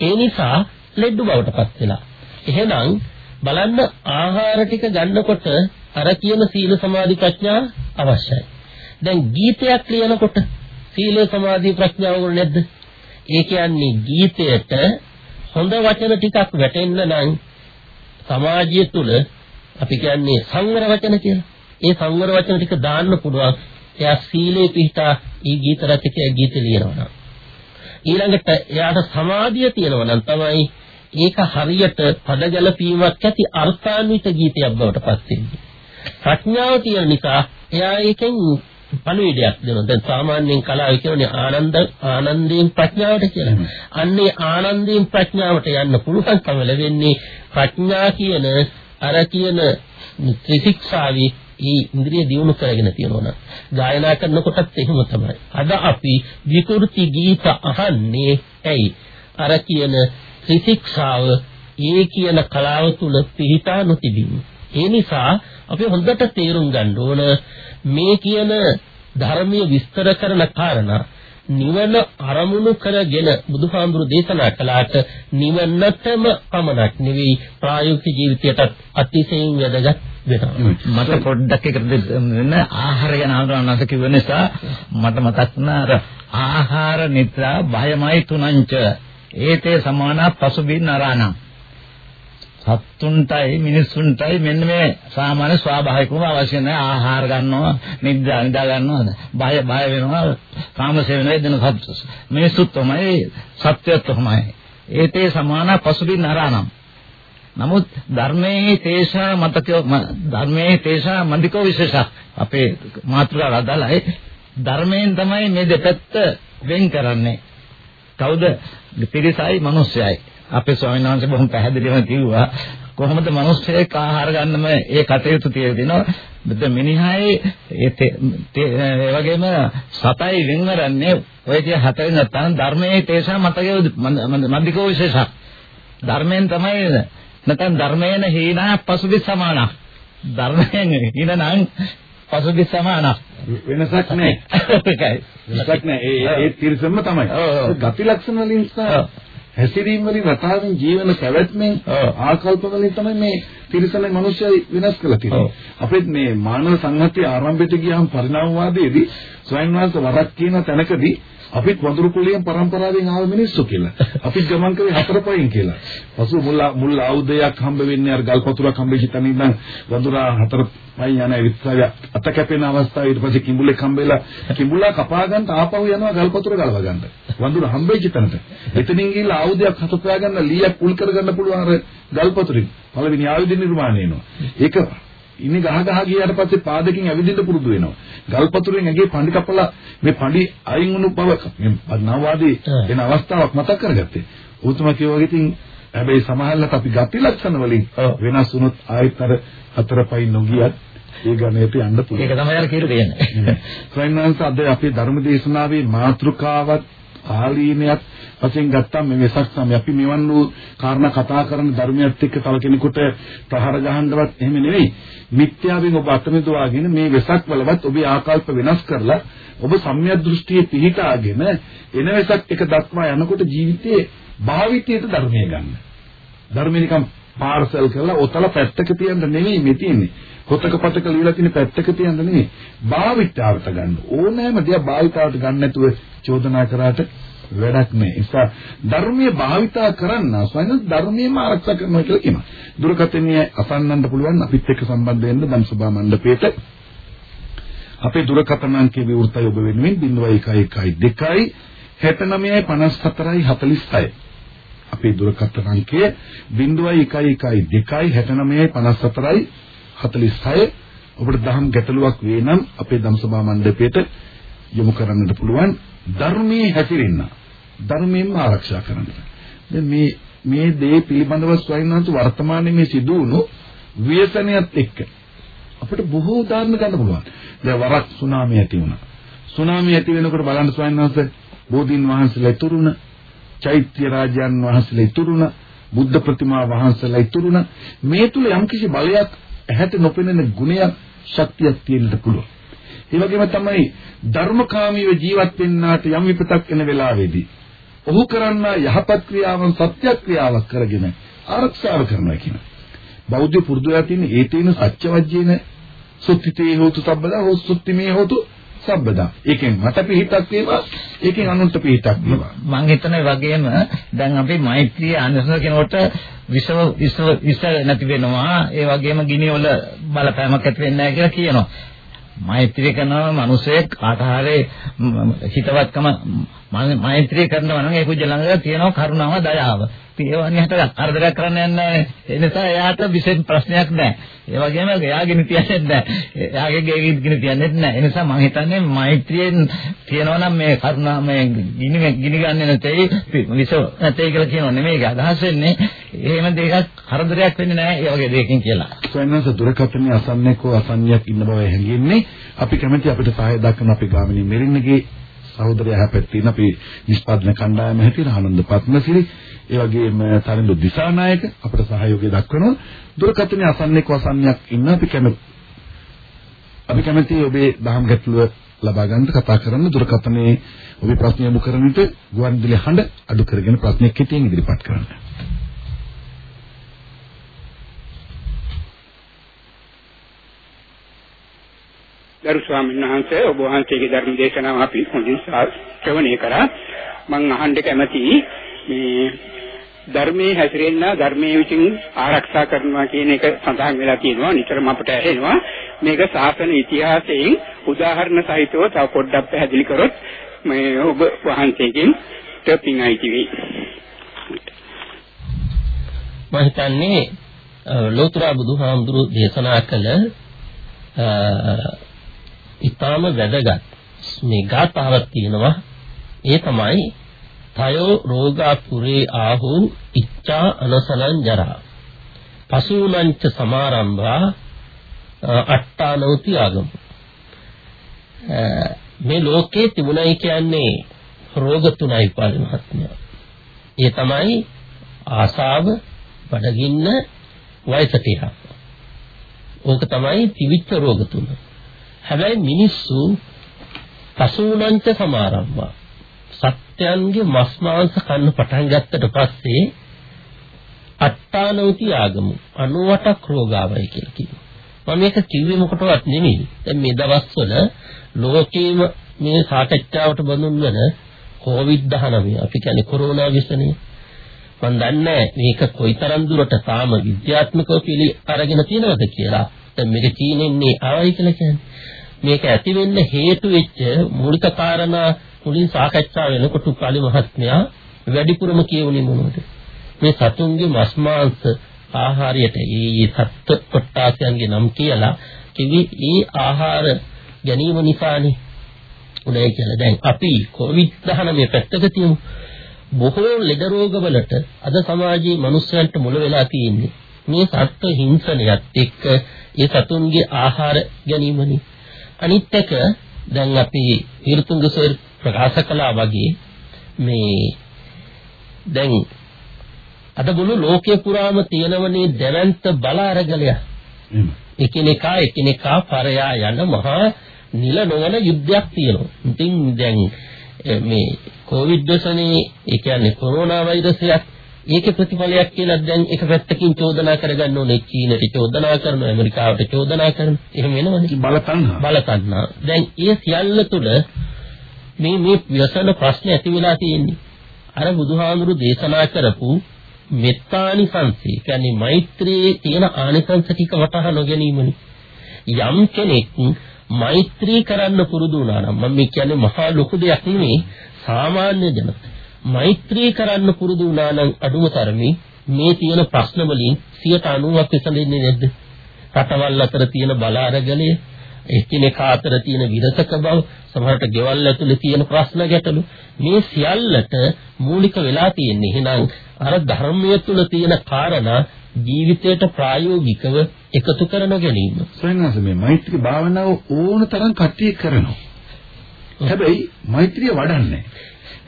ඒ නිසා ලෙඩ බවට පත් වෙලා. එහෙනම් බලන්න ආහාර ටික ගන්නකොට අර කියන සීල සමාධි ප්‍රඥා අවශ්‍යයි. දැන් ගීතයක් ලියනකොට සීල සමාධි ප්‍රඥාව වුණ නැද්ද? ඒ කියන්නේ ගීතයට හොඳ වචන ටිකක් වැටෙන්න නම් සමාජය තුළ අපි කියන්නේ සංවර වචන කියලා. ඒ සංවර වචන ටික දාන්න පුළුවන්. එයා සීලේ පිහිටා ඊ ගීත රචකයා ගීත ලියනවා. ඊළඟට එයාට සමාධිය තියෙනවා නම් තමයි ඒක හරියට පද ගැලපීමක් ඇති අර්ථාන්විත ගීතයක් බවට පත් වෙන්නේ. ප්‍රඥාව තියෙන නිසා එයා ඒකෙන් පණිවිඩයක් දෙනවා. දැන් සාමාන්‍යයෙන් කලාව කියන්නේ ආනන්ද ආනන්දයෙන් ප්‍රඥාවට කියලා. අන්නේ ආනන්දයෙන් ප්‍රඥාවට යන්න පුළුවන්කම ලැබෙන්නේ ප්‍රඥා කියන අර කියන ත්‍රිශික්ෂාවේ ඒ ඉන්ද්‍රිය දියුණු කරගෙන තියෙනවා ගායනා කරනකොටත් එහෙම තමයි. අද අපි විකෘති ගීත අහන්නේ ඇයි? අර කියන ත්‍රිශික්ෂාව ඒ කියන කලාව තුල පිහිටා නොතිබීම. ඒ නිසා අපි හොඳට තේරුම් ගන්න ඕන මේ කියන ධර්මීය විස්තර කරන කාරණා නිවන අරමුණු කරගෙන බුදුහාමුදුරු දේශනා කළාට නිවනටම පමණක් නෙවෙයි ප්‍රායෝගික ජීවිතයටත් අතිශයින් වැදගත් වෙනවා. මට පොඩ්ඩක් එකට දෙන්න ආහාර ගැන අහනවා කිව්ව නිසා මට මතක් වුණා ආහාර නිත්‍රා භයමයි තුනංච. ඒතේ සමාන පසුබින් නරාණං සත්තුන්ටයි මිනිස්සුන්ටයි මෙන්න මේ සාමාන්‍ය ස්වාභාවිකව අවශ්‍ය නැහැ ආහාර ගන්නවා නිදා නිදා ගන්නවා බය බය වෙනවා කාමසේ වෙනවා එදෙන සත්තු. මිනිස්සුත් තමයි සත්‍යයත් තමයි ඒතේ සමාන පසුබින් නරාණං නමුත් ධර්මයේ තේෂා මතකෝ ධර්මයේ තේෂා මන්දිකෝ විශේෂ අපේ මාතෘකාව අදාළයි ධර්මයෙන් තමයි මේ දෙපැත්ත වෙන් කරන්නේ. කවුද? පිරිසයි මිනිස්සයයි. අපේ ස්වාමීන් වහන්සේ බොහොම පැහැදිලිවම කිව්වා කොහොමද මිනිස්සෙක් ආහාර ගන්නම ඒ කටයුතු තියෙනවා බුද්ධ මිනිහායි ඒ වගේම සතයි වෙන් කරන්නේ ඔය කිය හතරෙන් නැත්නම් ධර්මයේ තේෂා මතකෝ මන්දිකෝ විශේෂ. ධර්මයෙන් තමයි නැත්නම් ධර්මයෙන් හීනා පසුබි සමාන. ධර්මයෙන් හීනනම් පසුබි සමාන. වෙනසක් නැහැ. වෙනසක් නැහැ. ඒ ඒ තිරසම තමයි. ගති ලක්ෂණ වලින් සහ හැසිරීම වලින් රටාවෙන් ජීවන පැවැත්මෙන් ආකල්ප වලින් තමයි මේ තිරසන මිනිස්සු වෙනස් කරලා තියෙන්නේ. අපිත් මේ මානව සංහතිය ආරම්භයට ගියාම පරිණාමවාදයේදී ස්වයං වාස වරක් කියන තැනකදී අපිත් වඳුරු කුලියෙන් පරම්පරාවෙන් ආව මිනිස්සු කියලා. අපිත් ගමන් කරේ හතර පයින් කියලා. පසු මුල් මුල් ආයුධයක් හම්බ වෙන්නේ අර ගල්පතුරක් හම්බෙච්ච තැන ඉඳන් වඳුරා හතර පයින් යන විත්සාව අත කැපෙන අවස්ථාවේ ඊට පස්සේ කිඹුලෙක් හම්බෙලා කිඹුලා කපා ගන්න ආපහු යනවා ගල්පතුර ගලව ගන්න. වඳුර හම්බෙච්ච තැනට. එතනින් ගිහලා ආයුධයක් හතපෑ ගන්න ලීයක් කුල් කරගන්න පුළුවන් අර ගල්පතුරින්. පළවෙනි ආයුධ නිර්මාණය වෙනවා. ඒක ඉන්නේ ගහ ගහ ගියාට පස්සේ පාදකින් ඇවිදින්න පුරුදු වෙනවා. ගල්පතුරෙන් ඇගේ පඬි කපලා මේ පඬි අයින් වුණු බව මේ නවවාදී එන අවස්ථාවක් මතක් කරගත්තේ. උතුමා කියවා වගේ ඉතින් හැබැයි සමහරවිට අපි ගති ලක්ෂණ වලින් වෙනස් වුණොත් ආයෙත් අර හතර පයි නොගියත් ඒ ගණයට යන්න පුළුවන්. ඒක තමයි අර කියලා දෙන්නේ. ෆ්‍රයින්වන්ස් අද අපේ ධර්ම දේශනාවේ මාතෘකාවත් කාලීනයත් වශයෙන් ගත්තම මේ වෙසක් සමය අපි මෙවන් වූ කාරණා කතා කරන ධර්මයත් එක්ක තව කෙනෙකුට ප්‍රහාර ගහන්නවත් එහෙම නෙවෙයි. මිත්‍යාවෙන් ඔබ අතමෙදුවාගෙන මේ වෙසක් වලවත් ඔබේ ආකල්ප වෙනස් කරලා ඔබ සම්‍යක් දෘෂ්ටියේ පිහිටාගෙන එන වෙසක් එක දක්වා යනකොට ජීවිතයේ භාවිතයට ධර්මය ගන්න. ධර්මය නිකම් පාර්සල් කරලා ඔතල පැත්තක තියන්න නෙවෙයි මේ තියෙන්නේ. පොතක පතක ලියලා තියෙන පැත්තක තියන්න නෙවෙයි. භාවිතාවට ගන්න. ඕනෑම දෙයක් භාවිතාවට ගන්න නැතුව චෝදනා කරාට වැඩක් නැහැ. ඒ නිසා ධර්මයේ භාවිතා කරන්න ස්වයං ධර්මයේම ආරක්ෂා කරනවා කියලා කියනවා. දුරකථනයේ අසන්නන්න පුළුවන් අපිත් එක්ක සම්බන්ධ වෙන්න ධම්සභා මණ්ඩපයේට. අපේ දුරකථන අංකය විවෘතයි ඔබ වෙනුවෙන් 0112 69 54 46 අපේ දුරකථන අංකය 0112 69 54 46 ඔබට දහම් ගැටලුවක් වේ නම් අපේ ධම්සභා මණ්ඩපයේට යොමු කරන්නට පුළුවන් ධර්මයේ හැසිරෙන්න. ධර්මයෙන්ම ආරක්ෂා කරන්න. දැන් මේ මේ දේ පිළිබඳව ස්වයංවන්ත වර්තමානයේ මේ සිදු වුණු ව්‍යසනයත් එක්ක අපිට බොහෝ උදාහරණ ගන්න පුළුවන්. දැන් වරක් සුනාමිය ඇති වුණා. සුනාමිය ඇති වෙනකොට බලන්න ස්වයංවන්ත බෝධීන් වහන්සේලා ඉතුරුන, චෛත්‍ය රාජයන් වහන්සේලා ඉතුරුන, බුද්ධ ප්‍රතිමා වහන්සේලා ඉතුරුන මේ තුල යම්කිසි බලයක් ඇහැට නොපෙනෙන ගුණයක් ශක්තියක් තියෙන්නට පුළුවන්. ඒ වගේම තමයි ධර්මකාමීව ජීවත් වෙන්නාට යම් විපතක් එන වෙලාවේදී ඔහු කරන්න යහපත් ක්‍රියාවන් සත්‍ය ක්‍රියාවක් කරගෙන ආරක්ෂාව කරනවා කියන. බෞද්ධ පුරුදුලා තියෙන ඒ තේන සත්‍යවජ්ජේන සුත්තිතේ හෝතු සබ්බදා හෝ සුත්තිමේ හෝතු සබ්බදා. ඒකෙන් මට පිහිටක් වේවා, ඒකෙන් අනුන්ට පිහිටක් වේවා. මම හිතන්නේ වගේම දැන් අපි මෛත්‍රී අනුසන කෙනෙකුට විශ්ව විශ්ව විශ්ව නැති වෙනවා. ඒ වගේම ගිනි වල බලපෑමක් ඇති වෙන්නේ නැහැ කියලා කියනවා. මෛත්‍රී කරනවා මිනිසෙක් කාට හරි හිතවත්කම මෛත්‍රී කරනවා නම් ඒ කුජ ළඟ තියෙනවා කරුණාව දයාව. ඒවන්නේ හට කරදරයක් කරන්න යන්නේ ඒ නිසා එයාට විශේෂ ප්‍රශ්නයක් නැහැ. ඒ වගේම එයාගේ නිතියන්නේ නැහැ. එයාගේ ගේ ගිනි තියන්නේ නැහැ. ඒ නිසා මම හිතන්නේ මෛත්‍රියෙන් තියනවා නම් මේ කරුණා මේ ගිනි ගිනි ගන්න නැtei විස නැtei කියලා කියනවා නෙමෙයි ඒක අදහස් වෙන්නේ. එහෙම දෙයක් කරදරයක් වෙන්නේ නැහැ ඒ වගේ දෙයකින් කියලා. ස්වයංස දුරකථනයේ අසන්නේකෝ අසන්නියක් ඉන්න බව හැඟෙන්නේ. අපි කැමති අපිට සහාය දක්වන අපේ ගාමිණී මෙරින්නගේ සහෝදරයා හැපැත්තින අපි නිෂ්පාදන කණ්ඩායම හැටියට ආනන්ද පත්මසිරි ඒ වගේම තරිඳු දිසානායක අපට සහයෝගය දක්වනවා දුරකථනයේ අසන්නෙක් වසන්නියක් ඉන්න අපි කැමති අපි කැමති ඔබේ දහම් ගැටලුව ලබා ගන්නට කතා කරන්න දුරකථනයේ ඔබේ ප්‍රශ්න යොමු කරන විට ගුවන්විදුලි හඬ අඩු කරගෙන ප්‍රශ්නයක් කෙටියෙන් ඉදිරිපත් කරන්න. ගරු ස්වාමීන් වහන්සේ ඔබ වහන්සේගේ ධර්ම දේශනාව අපි හොඳින් ශ්‍රවණය කරා. මම අහන්න කැමතියි මේ ධර්මයේ හැසිරෙන්න ධර්මයේ විසින් ආරක්ෂා කරනවා කියන එක සඳහන් වෙලා තියෙනවා. නිතරම අපට ඇහෙනවා. මේක සාසන ඉතිහාසයෙන් උදාහරණ සහිතව තව පොඩ්ඩක් පැහැදිලි කරොත් මේ ඔබ වහන්සේගෙන් ටොපින් අයිති වෙයි. මම හිතන්නේ ලෝතර බුදුහාමුදුරු දේශනා කළ ඊටාම වැදගත්. මේ ගාථාවක් තියෙනවා. ඒ තමයි තයෝ රෝගා පුරේ ආහු ඉච්ඡා අනසලං ජරා. පසුනංච සමාරම්භා අට්ඨානෝති ආගම. මේ ලෝකේ තිබුණයි කියන්නේ රෝග තුනයි පාලි මහත්මයා ඒ තමයි ආසාව බඩගින්න වයසට යනවා ඕක තමයි තිවිච්ච රෝග තුන. හැබැයි මිනිස්සු පසුනංච සමාරම්භා සත්‍යයන්ගේ මස් මාංශ කන්න පටන් ගත්තට පස්සේ අට්ඨානෝති ආගමු 98ක් රෝගාවයි කියලා කියනවා. මම මේක කිව්වේ මොකටවත් නෙමෙයි. දැන් මේ දවස්වල ලෝකේම මේ සාකච්ඡාවට බඳුන් වෙන කොවිඩ්-19 අපි කියන්නේ කොරෝනා විසනේ මම දන්නේ මේක කොයිතරම් දුරට තාම විද්‍යාත්මකව පිළි අරගෙන තියෙනවද කියලා. දැන් මේක චීනෙන්නේ ආවයි කියලා කියන්නේ. මේක ඇති වෙන්න හේතු වෙච්ච මූලික කාරණා මුලින් සාකච්ඡා වෙනකොට කාලි මහත්මයා වැඩිපුරම කියවුනේ මොනවද? මේ සතුන්ගේ මස් මාංශ ආහාරයට ඒ සත්ත්ව කොටාසයන්ගේ නම් කියලා කිවි ඒ ආහාර ගැනීම නිසානේ උනේ කියලා. දැන් අපි කොවිඩ් 19 පැත්තක තියමු. බොහෝ ලෙඩ රෝගවලට අද සමාජයේ මිනිස්යන්ට මුල වෙලා තියෙන්නේ මේ සත්ත්ව හිංසනයත් එක්ක ඒ සතුන්ගේ ආහාර ගැනීමනේ. අනිත් එක දැන් අපි ඊර්තුංගසර් ප්‍රකාශ කළා වගේ මේ දැන් අද මුළු ලෝකේ පුරාම තියෙනවනේ දැවැන්ත බල අරගලය. එකිනෙකා එකිනෙකා පරයා යන මහා නිල නොවන යුද්ධයක් තියෙනවා. ඉතින් දැන් මේ කොවිඩ් දසනේ ඒ කියන්නේ කොරෝනා වෛරසයක් ඒකේ ප්‍රතිඵලයක් කියලා දැන් එක පැත්තකින් චෝදනා කරගන්න ඕනේ. චීනට චෝදනා කරනවා ඇමරිකාවට චෝදනා කරනවා. එහෙම වෙනවනේ බලතන්නා බලතන්නා දැන් ඒ සියල්ල තුළ මේ මේ ව්‍යසන ප්‍රශ්න ඇති වෙලා තියෙන්නේ. අර බුදුහාමුදුරු දේශනා කරපු මෙත්තානිසංසී කියන්නේ මෛත්‍රියේ තියෙන ආනිසංස ටික වටහා නොගැනීමනේ. යම් කෙනෙක් මෛත්‍රී කරන්න පුරුදු වුණා නම් මම කියන්නේ මහා ලොකු දෙයක් නෙමෙයි සාමාන්‍ය ජනක මෛත්‍රී කරන්න පුරුදු වුණා නම් අඩුම තරමේ මේ තියෙන ප්‍රශ්න වලින් 90ක් විසඳෙන්නේ නැද්ද? රටවල් අතර තියෙන බල අරගලය, එකිනෙකා අතර තියෙන විරසක බව, සමහරට ගෙවල් ඇතුලේ තියෙන ප්‍රශ්න ගැටලු මේ සියල්ලට මූලික වෙලා තියෙන්නේ. එහෙනම් අර ධර්මයේ තුල තියෙන කාරණා ජීවිතයට ප්‍රායෝගිකව එකතු කරන ගැනීම. සයන්ස මේ මෛත්‍රී භාවනාව ඕන තරම් කට්ටිය කරනවා. හැබැයි මෛත්‍රිය වඩන්නේ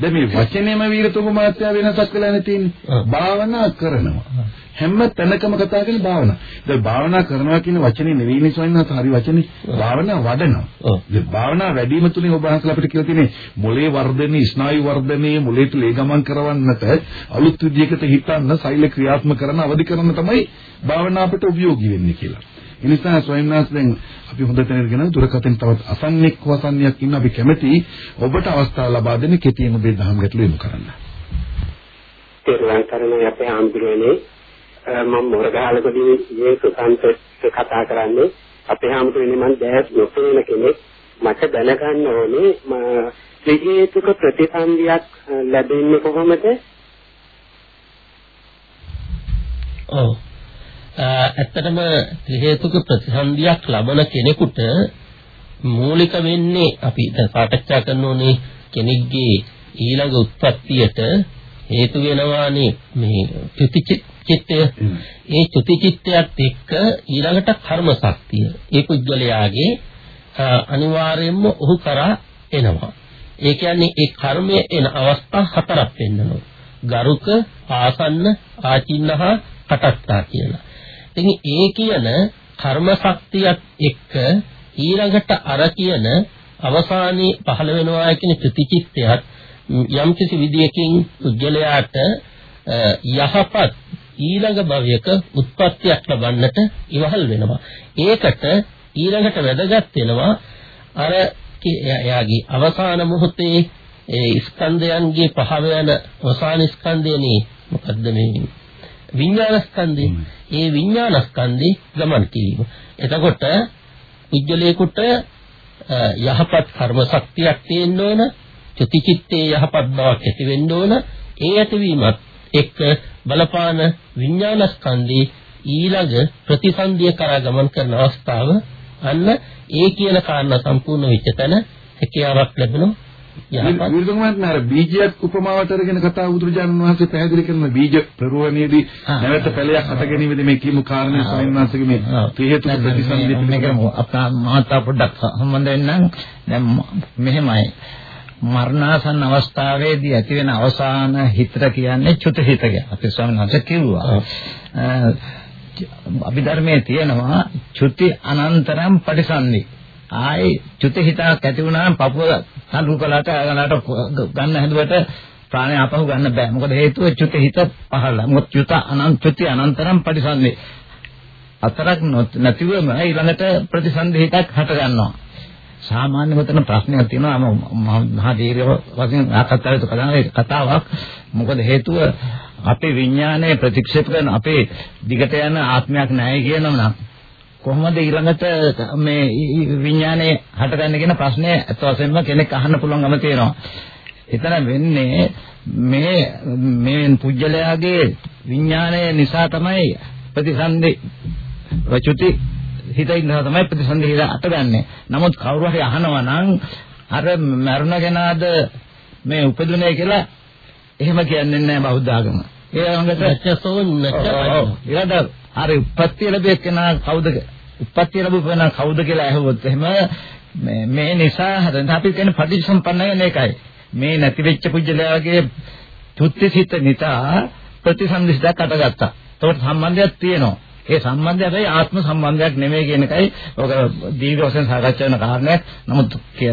දැන් මේ වචනේම වීරතුංග මාත්‍යා වෙනසක් වෙලා නැතිනේ. භාවනා කරනවා. හැම තැනකම කතා කරන්නේ භාවනා. දැන් භාවනා කරනවා කියන වචනේ නෙවෙයිනේ සොයන්නත් හරි වචනේ. භාවනා වඩනවා. දැන් භාවනා වැඩිම තුලින් ඔබ අහසලා අපිට කියලා තියෙන්නේ මොලේ වර්ධනයේ, ස්නායු වර්ධනයේ, මොලේ තුල ඒ ගමන් කරවන්නට අලුත් විදියකට හිතන්න, සෛල ක්‍රියාත්මක කරන අවදි කරන තමයි භාවනා අපිට උපයෝගී වෙන්නේ කියලා. ඒ නිසා ස්වයං දැන් අපි හොඳ තැනකට දුරකථන තවත් අසන්නෙක් වසන්නියක් ඉන්න අපි කැමැති ඔබට අවස්ථාව ලබා දෙන්න කෙටියෙන් ඔබේ දහම් ගැටළු යොමු කරන්න. තෙරුවන් සරණයි අපේ ආම්දුරනේ මම මොරගහලකදී මේ සුසන්ත කතා කරන්නේ අපේ ආම්දුරනේ මම දැස් නොපෙනෙන කෙනෙක් මට දැනගන්න ඕනේ ත්‍රිහේතුක ප්‍රතිසන්දියක් ලැබෙන්නේ කොහොමද? ඔව් ඇත්තටම හේතුක ප්‍රතිසන්දියක් ලබන කෙනෙකුට මූලික වෙන්නේ අපි දැන් සාකච්ඡා කරනෝනේ කෙනෙක්ගේ ඊළඟ උත්පත්තියට හේතු වෙනවානේ මේ චුතිචිත්තය. ඒ චුතිචිත්තයත් එක්ක ඊළඟට කර්ම ශක්තිය. ඒ පුද්ගලයාගේ අනිවාර්යයෙන්ම ඔහු කරා එනවා. ඒ කියන්නේ ඒ කර්මය එන අවස්ථා හතරක් වෙන්නනවා. ගරුක ආසන්න ආචින්නහා කටත්තා කියලා ඉතින් ඒ කියන කර්ම ශක්තියත් එක්ක ඊළඟට අර කියන අවසානයේ පහළ වෙනවා කියන ප්‍රතිචිත්තයත් යම් කිසි විදියකින් පුද්ගලයාට යහපත් ඊළඟ භවයක උත්පත්තියක් ලබන්නට ඉවහල් වෙනවා. ඒකට ඊළඟට වැදගත් වෙනවා අර එයාගේ අවසාන මොහොතේ ඒ ස්කන්ධයන්ගේ පහව යන අවසාන ස්කන්ධයනේ මොකද්ද මේ විඥාන ස්කන්ධය. ඒ විඥාන ස්කන්ධේ ගමන් කිරීම. එතකොට උජ්ජලේකට යහපත් කර්ම ශක්තියක් තියෙන්න ඕන. චුතිචිත්තේ යහපත් බවක් ඇති වෙන්න ඕන. ඒ ඇතිවීමත් එක්ක බලපාන විඥාන ස්කන්ධේ ඊළඟ ප්‍රතිසන්දිය කරා ගමන් කරන අවස්ථාව අන්න ඒ කියන කාරණා සම්පූර්ණ වෙච්ච තැන හැකියාවක් ලැබෙනවා විරුද්ධකමත් නේද බීජයක් උපමාවට අරගෙන කතා බුදුරජාණන් වහන්සේ පැහැදිලි කරන බීජ ප්‍රරෝහණයේදී නැවත පැලයක් හට ගැනීමේදී මේ කියමු කාරණේ ස්වාමීන් වහන්සේගේ මේ ත්‍රි හේතුක ප්‍රතිසන්දිය මේක අප්‍රා මහතා පොඩ්ඩක් සම්බන්ධ වෙන්නම් දැන් මෙහෙමයි. මරණාසන්න අවස්ථාවේදී ඇති වෙන අවසාන හිතට කියන්නේ චුත හිත කියලා. අපි ස්වාමීන් වහන්සේ කිව්වා. අභිධර්මයේ තියෙනවා චුති අනන්තරම් පටිසන්ධි. ආයේ චුත හිතක් ඇති වුණාම පපුව තල්ලු කළාට ගලට ගන්න හැදුවට ප්‍රාණය අපහු ගන්න බෑ. මොකද හේතුව චුත හිත පහළ. මොකද චුත අනන්ත චුති අනන්තරම් පටිසන්ධි. අතරක් නැතිවම ඊළඟට ප්‍රතිසන්ධි හිතක් හට ගන්නවා. සාමාන්‍ය මෙතන ප්‍රශ්නයක් තියෙනවා මහා දීර්ඝ වශයෙන් ආකතාවිත කතාවක් මොකද හේතුව අපේ විඥානයේ ප්‍රතික්ෂේප කරන අපේ දිගට යන ආත්මයක් නැහැ කියනම නම් කොහොමද ඊළඟට මේ විඥානයේ හටගන්නේ කියන ප්‍රශ්නේ අත වශයෙන්ම කෙනෙක් අහන්න පුළුවන්කම තියෙනවා. එතන වෙන්නේ මේ මේ පුජ්‍යලයාගේ විඥානය නිසා තමයි ප්‍රතිසන්දි වචුති හිතින් තමයි ප්‍රතිසන්දි හිත අතගන්නේ. නමුත් කවුරු හරි අහනවා නම් අර මරුණ කෙනාද මේ උපදුනේ කියලා එහෙම කියන්නේ නැහැ බෞද්ධ ආගම. ඒ වගේට නැචසෝ නැච ඊළඟ අර උපත්ති ලැබෙකනා කවුද උපත්ති ලැබුපෙනා කවුද කියලා අහුවොත් එහෙම මේ මේ නිසා හදන අපි කියන්නේ පටිච්චසම්පන්න වෙන එකයි. මේ නැති වෙච්ච පුජ්‍යලයාගේ තුත්තිසිත නිසා ප්‍රතිසන්දිස්දක් අටගත්තා. ඒකට සම්බන්ධයක් තියෙනවා. ඒ සම්බන්ධය හැබැයි ආත්ම සම්බන්ධයක් නෙමෙයි කියන එකයි ඔක දීර්ඝ වශයෙන් සාකච්ඡා කරන කාරණයක්. නමුත්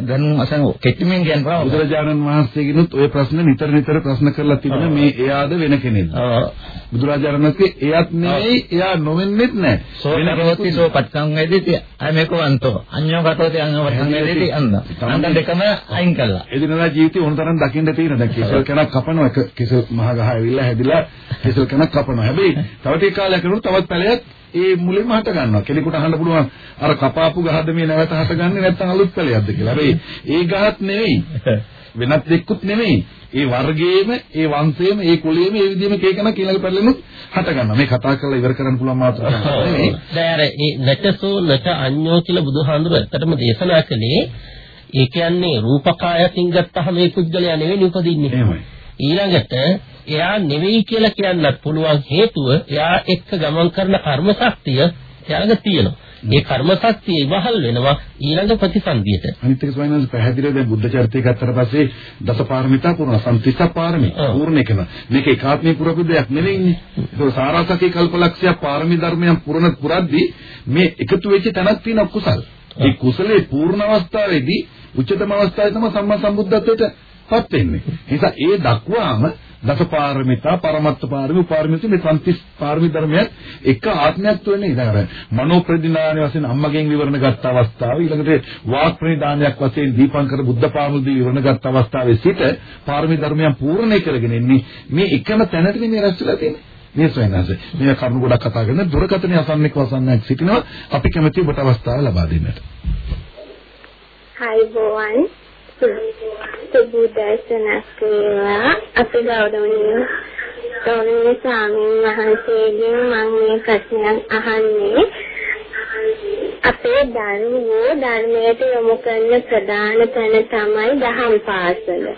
දැන් අසන් කෙටිමින් කියනවා බුදුරජාණන් වහන්සේගෙනුත් ওই ප්‍රශ්න නිතර නිතර ප්‍රශ්න කරලා තිබුණා මේ එයාද වෙන කෙනෙක්ද? බුදුරජාණන් වහන්සේ එයත් නෙවෙයි එයා නොවෙන්නෙත් නැහැ. සෝනරෝති සෝ පච්චං වේදිති අමේකවන්තෝ අඤ්ඤෝ කටෝති අඤ්ඤෝ වර්ධං වේදිති අන්න. අන්න දෙකම අයින් කළා. එදිනදා ජීවිතේ ඕනතරම් දකින්න තියෙන දැන් කෙසල් කෙනක් කපනවා කෙසල් මහ ගහ ඇවිල්ලා හැදිලා කෙසල් කෙනක් කපනවා. හැබැයි තව ටික කාලයක් යනකොට තවත් පැලයක් ඒ මුලින්ම හට ගන්නවා. කෙනෙකුට අහන්න පුළුවන් අර කපාපු ගහද මේ නැවත හටගන්නේ නැත්නම් අලුත් පැලයක්ද කියලා. හැබැයි ඒ ගහත් නෙවෙයි. වෙනත් දෙයක්කුත් නෙවෙයි. ඒ වර්ගයේම, ඒ වංශයේම, ඒ කුලයේම ඒ විදිහම කේකන ඊළඟ පැලෙනුත් හට ගන්නවා. මේ කතා කරලා ඉවර කරන්න පුළුවන් මාතෘකාවක් නෙවෙයි. දැන් අර ඒ නැටසෝ නැට අඤ්ඤෝ කියලා බුදුහාඳුර ඇත්තටම දේශනා කළේ ඒ කියන්නේ රූපකායකින් ගත්තහම මේ පුද්ගලයා නෙවෙයි උපදින්නේ. එහෙමයි. ඊළඟට එයා නෙවෙයි කියලා කියන්නත් පුළුවන් හේතුව එයා එක්ක ගමන් කරන කර්ම ශක්තිය එයාගේ තියෙනවා. ඒ කර්ම ශක්තිය ඉවහල් වෙනවා ඊළඟ ප්‍රතිසන්දියට. අනිත් එක ස්වයං පැහැදිලිව දැන් බුද්ධ චරිතය ගත්තට පස්සේ දසපාරමිතා පුරන සම්තිස්ස පාරමී පූර්ණ කරන. මේක ඒකාත්මී පුරපු දෙයක් නෙවෙයිනේ. ඒක සාරාසකේ කල්පලක්ෂය පාරමී ධර්මයන් පුරන පුරද්දී මේ එකතු වෙච්ච තැනක් තියෙන කුසල්. ඒ කුසලේ පූර්ණ අවස්ථාවේදී උච්චතම අවස්ථාවේ තමයි සම්මා සම්බුද්ධත්වයට පත් වෙන්නේ. නිසා ඒ දක්වාම දසපාරමිතා පරමත්ත පාරමී උපාරමිතා මේ සම්තිස් පාරමී ධර්මයන් එක ආත්මයක් තුනේ ඉඳලා අර මනෝ ප්‍රතිදාන වශයෙන් අම්මගෙන් විවරණ ගත්ත අවස්ථාව ඊළඟට වාක් ප්‍රතිදානයක් වශයෙන් දීපංකර බුද්ධ පාමුදී විවරණ ගත්ත අවස්ථාවේ සිට පාරමී ධර්මයන් පූර්ණේ කරගෙන ඉන්නේ මේ එකම තැනට මේ රැස්ලා තියෙන්නේ. මේ සොයනස මේ කරුණු ගොඩක් කතා කරන දුරකථනයේ අසන්නෙක් වසන්නක් සිටිනවා. අපි කැමැති ඔබට අවස්ථාව ලබා දෙන්නට. හයි බෝවන් සුබුදර්ශනක් වේවා අපේ ගෞරවනීය ගෞරවනීය ස්වාමීන් වහන්සේගෙන් මම මේ ප්‍රශ්නයක් අහන්නේ අපේ දරුවෝ ධර්මයට යොමු කරන ප්‍රධාන තැන තමයි දහම් පාසල.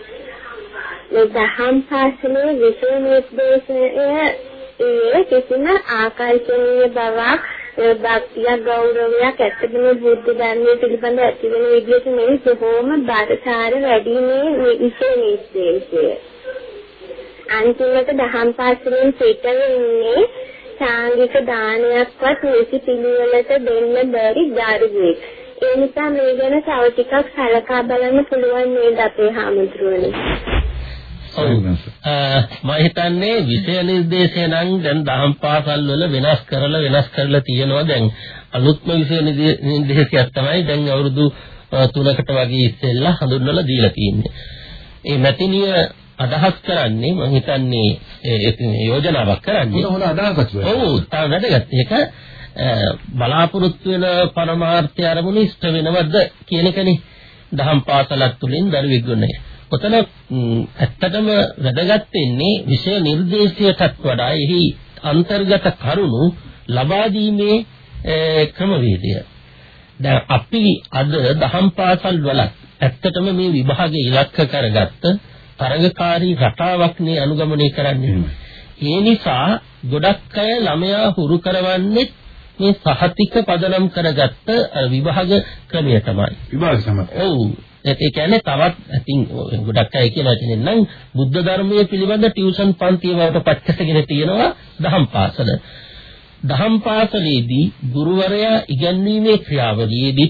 මේ දහම් පාසලේ විෂය නිර්දේශය ඒ කිසිම ආකර්ෂණීය බවක් භක්තිය ගෞරවයක් ඇත්තටම බුද්ධ ධර්මයේ පිළිබඳ ඇති වෙන විදිහට මේ කොහොම බරසාර වැඩි මේ විශේෂ නිශ්චේෂය. අන්තිමට දහම් පාසලෙන් පිට වෙන්නේ සාංගික දානයක්වත් නිසි පිළිවෙලට දෙන්න බැරි දරුවෙක්. ඒ නිසා මේ ගැන තව ටිකක් සලකා බලන්න පුළුවන් නේද අපේ හාමුදුරුවනේ. මම හිතන්නේ විෂය නිර්දේශය නම් දැන් දහම් පාසල් වල වෙනස් කරලා වෙනස් කරලා තියෙනවා. දැන් අලුත්ම විෂය නිර්දේශයක් තමයි දැන් අවුරුදු 3කට වගේ ඉස්සෙල්ලා හඳුන්වලා දීලා තියෙන්නේ. ඒ මැතිනිය අදහස් කරන්නේ මම හිතන්නේ ඒ යෝජනාවක් කරන්නේ. හොඳ අදහසක් ඔව් තා වැඩගත් ඒක බලාපොරොත්තු වෙන පරමාර්ථය අරමුණ ඉෂ්ට වෙනවද කියන එකනේ. දහම් පාසලක් තුලින් දරුවෙක් ගොන්නේ. ඔතන ඇත්තටම වැදගත් වෙන්නේ විෂය නිර්දේශයටත් වඩා එහි අන්තර්ගත කරුණු ලබා දීමේ ක්‍රමවේදය. දැන් අපි අද දහම් පාසල් වල ඇත්තටම මේ විභාගය ඉලක්ක කරගත්ත තරඟකාරී රටාවක් නේ අනුගමනය කරන්නේ. ඒ නිසා ගොඩක් අය ළමයා හුරු කරවන්නේ මේ සහතික පදනම් කරගත්ත විභාග ක්‍රමය තමයි. විභාග සමත. ඔව්. ඒ කියන්නේ තවත් ඉතින් ගොඩක් අය කියලා තියෙන නම් බුද්ධ ධර්මයේ පිළිබඳ ටියුෂන් පන්ති වලට පච්චසගෙන තියෙනවා දහම් පාසල. දහම් පාසලේදී ගුරුවරයා ඉගැන්වීමේ ක්‍රියාවලියේදී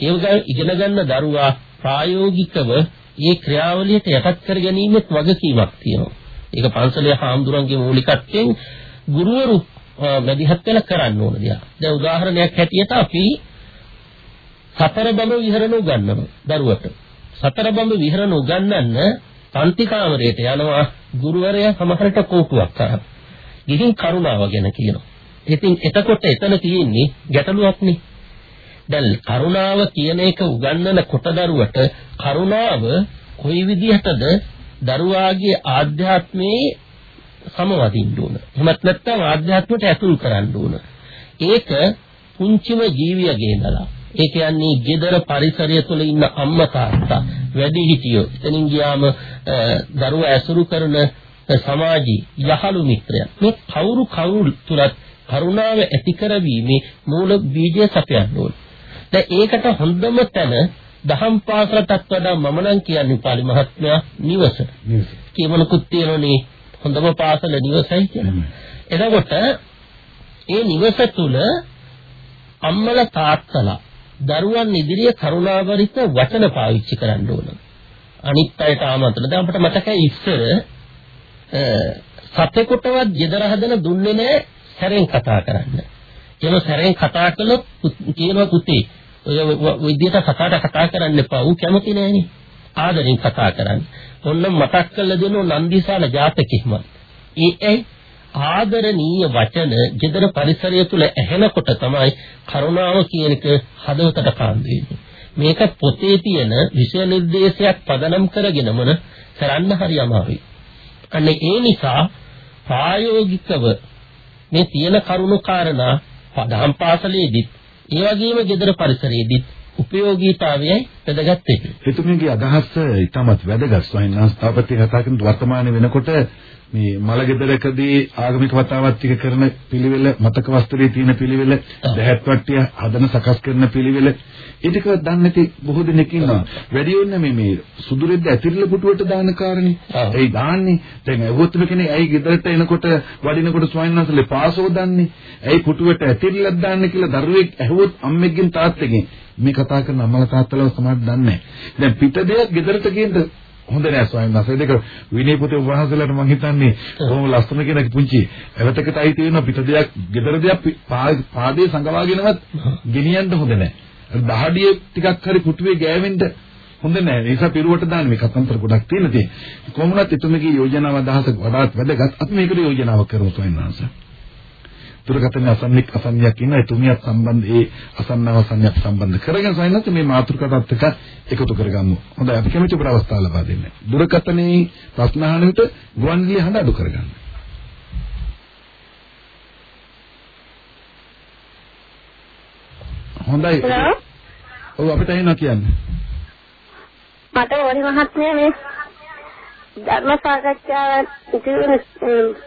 ඒ ඉගෙන ගන්න දරුවා ප්‍රායෝගිකව මේ ක්‍රියාවලියට යටත් කර ගැනීමත් වගකීමක් තියෙනවා. ඒක පන්සලේ හාමුදුරන්ගේ මූලිකත්වයෙන් ගුරුවරු මැදිහත් වෙලා කරන්න ඕන දෙයක්. දැන් උදාහරණයක් හැටියට අපි සතර බඹ විහරණ උගන්වනවා දරුවට. සතර බඹ විහරණ උගන්වන්න පන්ති කාමරයට යනවා ගුරුවරයා සමහරට කෝපුවක් කරා. ගිහින් කරුණාව ගැන කියනවා. ඉතින් එතකොට එතන තියෙන්නේ ගැටලුවක්නේ. දැන් කරුණාව කියන එක උගන්වන කොට දරුවට කරුණාව කොයි විදිහටද දරුවාගේ ආධ්‍යාත්මයේ සමවදින්න ඕන. එහෙමත් නැත්නම් ආධ්‍යාත්මයට ඇතුල් කරන්න ඕන. ඒක පුංචිම ජීවියගේ ඉඳලා ඒ කියන්නේ gedara පරිසරය තුළ ඉන්න අම්මා තාත්තා වැඩිහිටියෝ එතනින් ගියාම දරුවා ඇසුරු කරන සමාජී යහළු මිත්‍රයන් මේ කවුරු කවුරු තුලත් කරුණාව ඇති කරවීමේ මූල බීජය සපයන්න ඕන. දැන් ඒකට හොඳම තැන දහම් පාසලටත් වඩා මම නම් කියන්නේ පාලි මහත්මයා නිවස. නිවස. කියවනකුත් තියෙනනේ හොඳම පාසල නිවසයි කියලා. එතකොට ඒ නිවස තුල අම්මලා තාත්තලා දරුවන් ඉදිරියේ කරුණාවරිත වචන පාවිච්චි කරන්න ඕන. අනිත් අයට ආමන්ත්‍රණ දැන් අපිට මතකයි ඉස්සර සතෙකුටවත් gedara හදන දුන්නේ නැහැ සැරෙන් කතා කරන්න. එහෙම සැරෙන් කතා කළොත් කියනවා පුතේ ඔය විදියට කතාට කතා කරන්න එපා. ඌ කැමති නෑනේ. ආදරෙන් කතා කරන්න. ඔන්න මතක් කරලා දෙනෝ නන්දිසාල ජාතකෙහිම. ඒ ඇයි ආදරණීය වචන gedara පරිසරය තුල ඇහෙනකොට තමයි කරුණාව කියන එක හදවතට කාන්දු වෙන්නේ. මේක පොතේ තියෙන විෂය නිර්දේශයක් පදනම් කරගෙනම කරන්න හරි අමාරුයි. අන්න ඒ නිසා ප්‍රායෝගිකව මේ තියෙන කරුණු කාරණා දහම් පාසලේදීත් ඒ වගේම gedara පරිසරයේදීත් උපයෝගීතාවයයි වැදගත් වෙන්නේ. එතුමියගේ අදහස ඉතාමත් වැදගත් ස්වාමීන් වහන්සේ තාපති කතා කරන වර්තමානයේ වෙනකොට මේ මලගෙදරකදී ආගමික වතාවත් ටික කරන පිළිවෙල මතක වස්තුවේ තියෙන පිළිවෙල දැහැත් වට්ටිය හදන සකස් කරන පිළිවෙල. ඊටක දන්නේ නැති බොහෝ දෙනෙක් ඉන්නවා. වැඩි වෙන්නේ මේ මේ සුදුරෙද්ද ඇතිරිල පුටුවට දාන කාරණේ. ඒයි දාන්නේ දැන් ඇහුවොත් කෙනෙක් ඇයි ගෙදරට එනකොට වඩිනකොට ස්වාමීන් වහන්සේලේ පාසෝ දන්නේ? ඇයි පුටුවට ඇතිරිලක් දාන්නේ කියලා දරුවෙක් ඇහුවොත් අම්මෙක්ගෙන් තාත්තගෙන්? මේ කතා කරන අම්මලා තාත්තලා සමහර දන්නේ නැහැ. දැන් පිට දෙයක් ගෙදරට ගේන්න හොඳ නෑ ස්වාමීන් වහන්සේ. දෙක විනය පොතේ වහන්සේලාට මම හිතන්නේ කොහොම ලස්සන කියන පුංචි. එවතකට අයිති වෙන පිට දෙයක් gedara දෙයක් පාදේ සංගවාගෙනවත් ගෙනියන්න හොඳ නෑ. දහඩිය ටිකක් හරි පුටුවේ ගෑවෙන්න හොඳ නෑ. ඒ නිසා පිරුවට දාන්න මේ කතන්තර ගොඩක් තියෙන තියෙන කොහොමවත් එතුමගේ යෝජනාව අදහස වඩාත් වැදගත්. අපි මේකට යෝජනාවක් කරමු ස්වාමීන් වහන්සේ. දුරකථන අසන්නික් අසන්නියක් ඉන්න එතුමියත් සම්බන්ධ ඒ අසන්නව අසන්නියක් සම්බන්ධ කරගෙන සයින්වත් මේ මාතෘකාවත් එක්ක එකතු කරගමු. හොඳයි අපි කැමති උපර අවස්ථාව ලබා දෙන්න. දුරකථනයේ ප්‍රශ්න අහන විට ගුවන්විදුලි හඬ අඩු කරගන්න. හොඳයි. ඔව් අපිට ඇහෙනවා කියන්නේ. මට ඕනි මහත්මයා මේ ධර්ම සාකච්ඡාව ඉතින්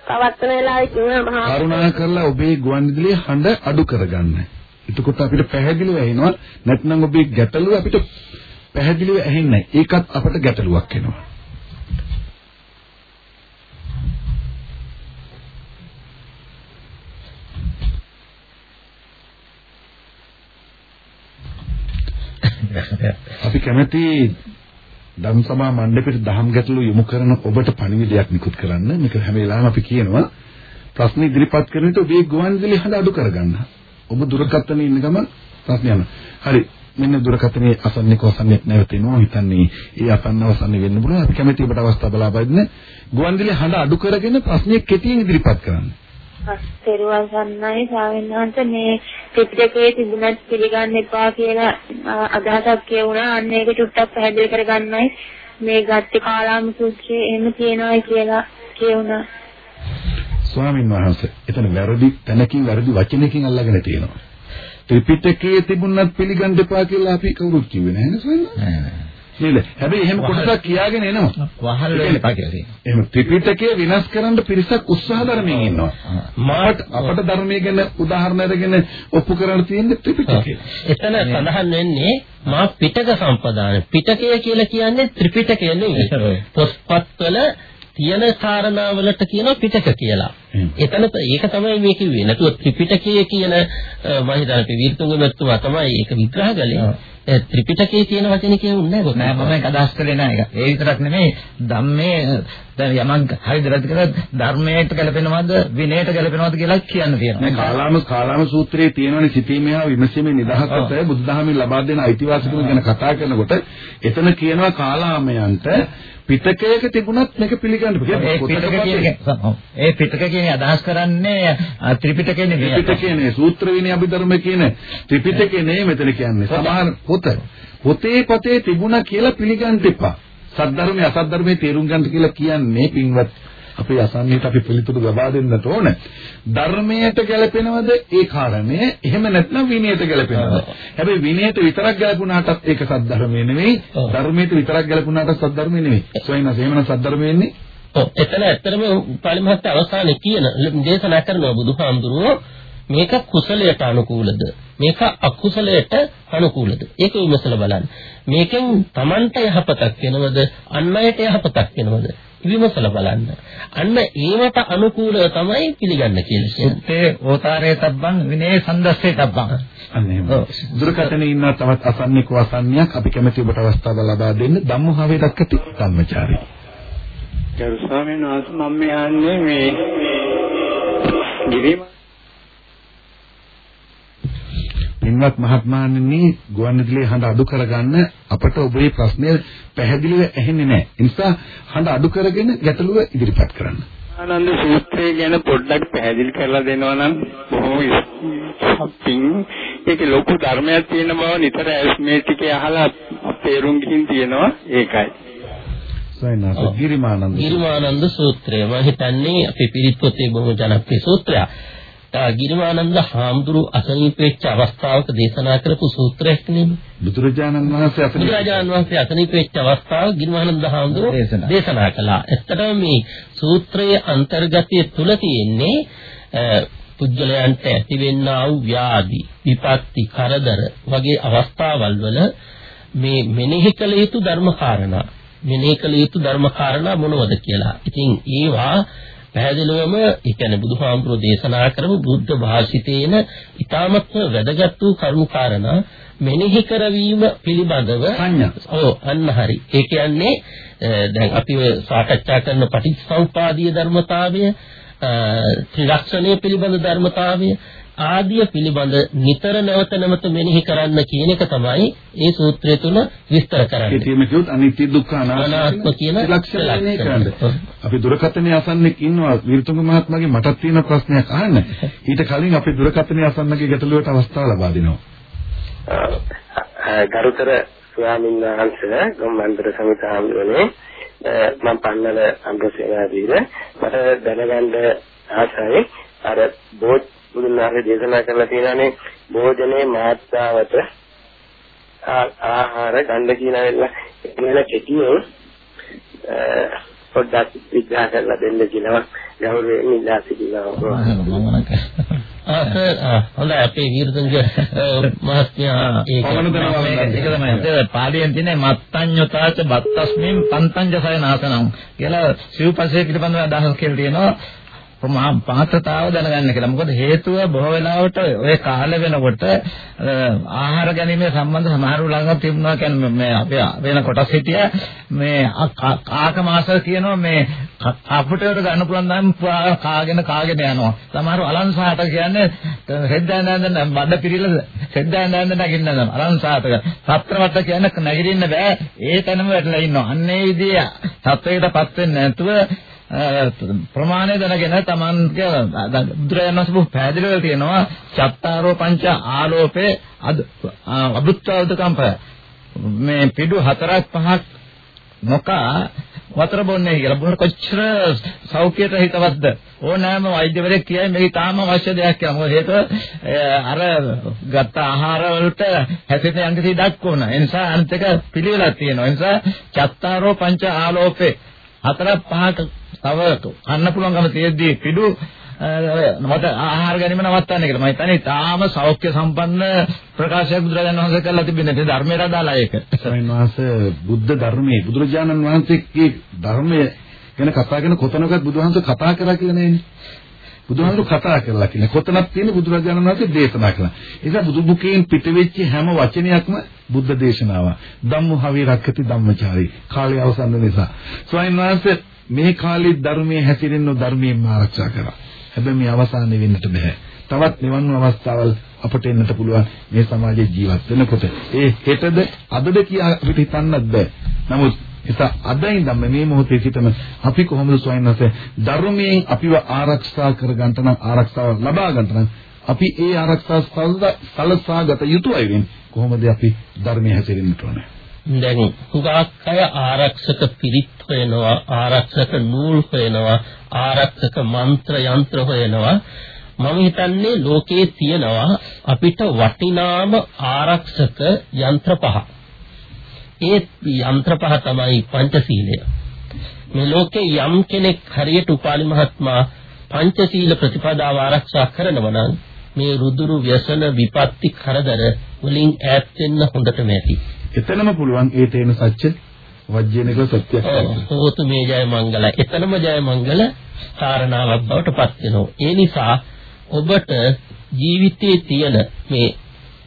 පවත්වන වෙලාවේ කියනවා මහා කරුණා කරලා ඔබේ ගුවන්විදුලියේ හඬ අඩු කරගන්න. එතකොට අපිට පැහැදිලිව ඇහෙනවා. නැත්නම් ඔබේ ගැටලුව අපිට පැහැදිලිව ඇහෙන්නේ ඒකත් අපට ගැටලුවක් වෙනවා. *laughs* අපි කැමති ධම්සභා මණ්ඩපයට දහම් ගැටළු යොමු කරන ඔබට පණිවිඩයක් නිකුත් කරන්න. මේක හැම වෙලාවෙම අපි කියනවා ප්‍රශ්න ඉදිරිපත් කරන විට ඔබේ ගුවන්විදුලි හඬ අඩු කරගන්න. ඔබ දුරකථනයේ ඉන්න ගමන් ප්‍රශ්න යනවා. හරි මෙන්න දුරකථනයේ අසන්නික වසන්නේත් නැවතිනවා හිතන්නේ ඒ අසන්න වසන්නේ වෙන්න පුළුවන් අපි කැමැති ඔබට අවස්ථාව බලා බලන්න ගුවන්විදුලි හඬ අඩු කරගෙන ප්‍රශ්නයක් කෙටියෙන් ඉදිරිපත් කරන්න පස්තරුවන් සන්නයි ස්වාමීන් වහන්සේ මේ ත්‍රිපිටකයේ තිබුණත් පිළිගන්න එපා කියලා අදහසක් කියුණා. අන්න ඒක චුට්ටක් පැහැදිලි කරගන්නයි මේ ගත්ත කාලාම සූත්‍රයේ එහෙම තියෙනවා කියලා කියුණා. ස්වාමීන් වහන්සේ එතන වැරදි තැනකින් වැරදි වචනකින් අල්ලගෙන තියෙනවා. ත්‍රිපිටකයේ තිබුණත් පිළිගන්න එපා කියලා අපි කවුරුත් කිව්වේ නැහැ නේද ස්වාමීන් නේද? හැබැයි එහෙම කොටසක් කියාගෙන එනවා. වහල් වෙන්න එපා කියලා තියෙනවා. එහෙම ත්‍රිපිටකය විනාශ කරන්න පිරිසක් උත්සාහ ධර්මයෙන් ඉන්නවා. මාට අපට ධර්මයේ ගැන උදාහරණ අරගෙන ඔප්පු කරන්න තියෙන්නේ ත්‍රිපිටකය. එතන සඳහන් වෙන්නේ මා පිටක සම්පදාන. පිටකය කියලා කියන්නේ ත්‍රිපිටකය නෙවෙයි. පොත්පත්වල තියෙන කාරණාවලට කියනවා පිටක කියලා. එතන ඒක තමයි මේ කිව්වේ. නැතුව ත්‍රිපිටකය කියන මම හිතන්නේ විර්තුංග මෙතුමා තමයි ඒක විග්‍රහ කළේ. ත්‍රිපිටකයේ කියන වචනේ කියුන්නේ නැහැ නෑ මම ඒක අදහස් කළේ නෑ ඒක. ඒ විතරක් නෙමෙයි ධම්මේ දැන් යමක් හරිද වැරදිද කියලා ධර්මයට ගැලපෙනවද විනයට ගැලපෙනවද කියලා කියන්න තියෙනවා. මේ කාලාම කාලාම සූත්‍රයේ තියෙනවනේ සිටීමේ හා විමසීමේ නිදහසට බුදුදහමෙන් ලබා දෙන අයිතිවාසිකම ගැන කතා කරනකොට එතන කියනවා කාලාමයන්ට පිටකයක තිබුණත් මේක පිළිගන්න ඒ පිටක කියන්නේ ඒ පිටක කියන්නේ අදහස් කරන්නේ ත්‍රිපිටකේ නෙමෙයි. ත්‍රිපිටකේ නෙමෙයි සූත්‍ර විනය අභිධර්ම කියන ත්‍රිපිටකේ නෙමෙයි මෙතන කියන්නේ. සමහර පොත පොතේ පතේ තිබුණා කියලා පිළිගන්න එපා. සද්ධර්මයේ අසද්ධර්මයේ තේරුම් ගන්න කියලා කියන්නේ පින්වත් අපේ අසන්නයට අපි පිළිතුරු ලබා දෙන්නට ඕන. ධර්මයට ගැලපෙනවද ඒ කාරණය? එහෙම නැත්නම් විනයට ගැලපෙනවද? හැබැයි විනයට විතරක් ගැලපුණාටත් ඒක සද්ධර්මයේ නෙවෙයි. ධර්මයට විතරක් ගැලපුණාටත් සද්ධර්මයේ නෙවෙයි. සොයන එහෙමනම් සද්ධර්මයේ ඉන්නේ ඔව් එතන ඇත්තටම පාලිමහත් අවසානයේ කියන දේශනා කරනවා බුදුහාමුදුරුවෝ මේක කුසලයට අනුකූලද මේක අකුසලයට අනුකූලද ඒක විමසලා බලන්න මේකෙන් Tamanට යහපතක් වෙනවද අන් අයට යහපතක් වෙනවද විමසලා බලන්න. අන්න ඒවට අනුකූලව තමයි පිළිගන්න කියලා කියන්නේ. සුත්තේ ඕතාරේ තබ්බන් විනේ සම්දස්සේ තබ්බන්. අන්න එහෙම. දුරකථනයේ ඉන්න තවත් අසන්නික වසන්නියක් අපි කැමැති ඔබට අවස්ථාව ලබා දෙන්න ධම්මහාවේ දක්කති ධම්මචාරී. ගරු ස්වාමීන් වහන්සේ මම යන්නේ මේ පින්වත් මහත්මයාණනි ගුවන්විදුලියේ හඬ අඩු කරගන්න අපට ඔබේ ප්‍රශ්නය පැහැදිලිව ඇහෙන්නේ නැහැ. ඒ නිසා හඬ අඩු කරගෙන ගැටලුව ඉදිරිපත් කරන්න. ආනන්ද සූත්‍රය ගැන පොඩ්ඩක් පැහැදිලි කරලා දෙනවා නම් බොහොම සප්පින් ඒක ලොකු ධර්මයක් තියෙන බව නිතර මේ ටිකේ අහලා තේරුම් ගිහින් තියෙනවා ඒකයි. සයනාස ගිරිමානන්ද ගිරිමානන්ද සූත්‍රය මම හිතන්නේ අපේ පිරිත් පොතේ බොහොම ජනප්‍රිය සූත්‍රයක්. ගිරිමානන්ද හාමුදුරු අසනීප වෙච්ච අවස්ථාවක දේශනා කරපු සූත්‍රයක් නෙමෙයි. බුදුරජාණන් වහන්සේ අසනීප බුදුරජාණන් වහන්සේ අසනීප වෙච්ච අවස්ථාව ගිරිමානන්ද හාමුදුරු දේශනා කළා. ඇත්තටම මේ සූත්‍රයේ අන්තර්ගතය තුල තියෙන්නේ පුද්ගලයන්ට ඇතිවෙන්නා වූ ව්‍යාධි, විපත්ති, කරදර වගේ අවස්ථාවල් වල මේ මෙනෙහි කළ යුතු ධර්ම කාරණා මෙනෙහි කළ යුතු ධර්ම කාරණා මොනවද කියලා. ඉතින් ඒවා පැහැදිලිවම කියන්නේ බුදුහාමුදුරෝ දේශනා කරපු බුද්ධ භාෂිතේන ඊ타මත්ම වැදගත් වූ කරුණු කාරණා මෙනෙහි කරවීම පිළිබඳව සංඥා. ඔව් අන්න හරි. ඒ කියන්නේ දැන් අපි ඔය සාකච්ඡා කරන පටිච්චසමුපාදීය ධර්මතාවය ත්‍රිලක්ෂණය පිළිබඳ ධර්මතාවය ආදිය පිළිබඳ නිතර නැවත නැවත මෙනෙහි කරන්න කියන එක තමයි මේ සූත්‍රය තුල විස්තර කරන්නේ. ඒ තියෙන කිව්වොත් අනිත්‍ය දුක්ඛ අනාත්ම කියන ලක්ෂණය කරන්නේ. අපි දුරකථනයේ අසන්නෙක් ඉන්නවා විරුතුංග මහත්මයාගේ මටත් තියෙන ප්‍රශ්නයක් අහන්න. ඊට කලින් අපි දුරකථනයේ අසන්නගේ ගැටලුවට අවස්ථාව ලබා දෙනවා. ගරුතර ස්වාමීන් වහන්සේ ගම්මන්තර සමිතාවනේ මම පන්නල අම්බසේනාදීර මට දැනගන්න ආසයි අර බෝධ බුදුන් වහන්සේ දේශනා කරලා තියෙනනේ භෝජනේ මාත්‍රාවට ආහාර ගන්න කියන වෙලාව එන කෙටියෙන් පොඩ්ඩක් විග්‍රහ කරලා දෙන්න කියලා ගෞරවයෙන් ඉල්ලා සිටිනවා. හොඳයි. අපේ *laughs* වීරතුංග මහත්මයා. ඒක ඒක තමයි. පාලියෙන් තියෙන මත්තඤ්ඤතාච බත්තස්මින් පන්තංජ සයනාසනම් කියලා සිව්පස්සේ පිළිබඳව අදහස් කියලා තියෙනවා මහා පාත්‍රතාව දැනගන්න කියලා. මොකද හේතුව බොහෝ වෙලාවට ඔය කාල වෙනකොට ආහාර ගැනීම සම්බන්ධ සමහර ළඟ තිබුණා කියන්නේ මේ අපේ වෙන කොටස් හිටිය මේ කාක මාස කියනවා මේ අපිට ගන්න පුළුවන් නම් කාගෙන කාගෙන යනවා. සමහර අලංසහට කියන්නේ හෙද්දා නන්දන බඩ පිරිල සෙද්දාන් දාන්න නගින්න නම් අරන් සාතක සත්‍රවට කියන්නේ නැගිටින්න බෑ ඒ තැනම වැටලා ඉන්නවා අන්නේ විදිය සත්වයකටපත් වෙන්නේ නැතුව ප්‍රමාණය දැනගෙන Tamanගේ බුදුරජාණන් වහන්සේ පැහැදිලිව තියෙනවා චත්තාරෝ පංච ආලෝපේ අබුත්තවදකම්ප මේ පිටු හතරක් පහක් නොකා වතුර බොන්නේ කියලා. බොහොම කොච්චර සෞඛ්‍යයට හිතවත්ද? ඕනෑම වෛද්‍යවරයෙක් කියයි මේක තාම අවශ්‍ය දෙයක් කියලා. මොකද හේතුව අර ගත්ත ආහාර වලට හැසිරෙන යම්කිසි දක් ඕන. ඒ නිසා අනිත් එක පිළිවෙලක් තියෙනවා. ඒ නිසා චත්තාරෝ පංච ආලෝපේ හතරක් පහක් තව කන්න පුළුවන්කම තියෙද්දි පිටු මත ආහාර ගැනීම නවත්තන්න කියලා. මම හිතන්නේ තාම සෞඛ්‍ය සම්පන්න ප්‍රකාශයක් බුදුරජාණන් වහන්සේ කරලා තිබෙන්නේ. ඒ ධර්මයට අදාළයි ඒක. ස්වාමීන් වහන්සේ බුද්ධ ධර්මයේ බුදුරජාණන් වහන්සේගේ ධර්මය ගැන කතා කරන කොතනකවත් බුදුහන්සේ කතා කරා කියලා නෑනේ. බුදුහාමුදුරු කතා කරලා කියන්නේ කොතනක් තියෙන බුදුරජාණන් වහන්සේ දේශනා කළා. ඒක බුදු බුකෙන් පිටවෙච්ච හැම වචනයක්ම බුද්ධ දේශනාව. ධම්මහවි රක්කති ධම්මචාරී. කාලය අවසන් නිසා. ස්වයන් වහන්සේ මේ කාලේ ධර්මයේ හැසිරෙන්න ධර්මයෙන් ආරක්ෂා කරා. හැබැයි මේ අවසානයේ වෙන්නට බෑ. තවත් නිවන් අවස්ථාවල් අපට එන්නට පුළුවන් මේ සමාජයේ ජීවත් වෙනකොට. ඒ හෙටද අදද කියා අපිට හිතන්නත් බෑ. නමුත් ඒක අද ඉඳන් මේ මොහොතේ සිටම අපි කොහොමද ස්වයංවස ධර්මයෙන් අපිව ආරක්ෂා කර ගන්නට නම් ආරක්ෂාව ලබා ගන්නට නම් අපි ඒ ආරක්ෂාව සලසාගත යුතුයි වෙන්නේ. කොහොමද අපි ධර්මයේ හැසිරෙන්නට ඕනේ? දැන් හුඟක් අය ආරක්ෂක පිරිත් හොයනවා ආරක්ෂක නූල් හොයනවා ආරක්ෂක මන්ත්‍ර යන්ත්‍ර හොයනවා මම හිතන්නේ ලෝකයේ තියෙනවා අපිට වටිනාම ආරක්ෂක යන්ත්‍ර පහ. ඒ යන්ත්‍ර පහ තමයි පංචශීලය. මේ ලෝකේ යම් කෙනෙක් හරියට උපාලි මහත්මයා පංචශීල ප්‍රතිපදාව ආරක්ෂා කරනවා නම් මේ රුදුරු ව්‍යසන විපත්ති කරදර වලින් ඈත් වෙන්න හොඳටම ඇති. එතනම පුළුවන් ඒ තේන සත්‍ය වජ්ජේනික සත්‍යයක්. හෝතු මේ ජය මංගල. එතනම ජය මංගල කාරණාවක් බවට පත් වෙනවා. ඒ නිසා ඔබට ජීවිතයේ තියෙන මේ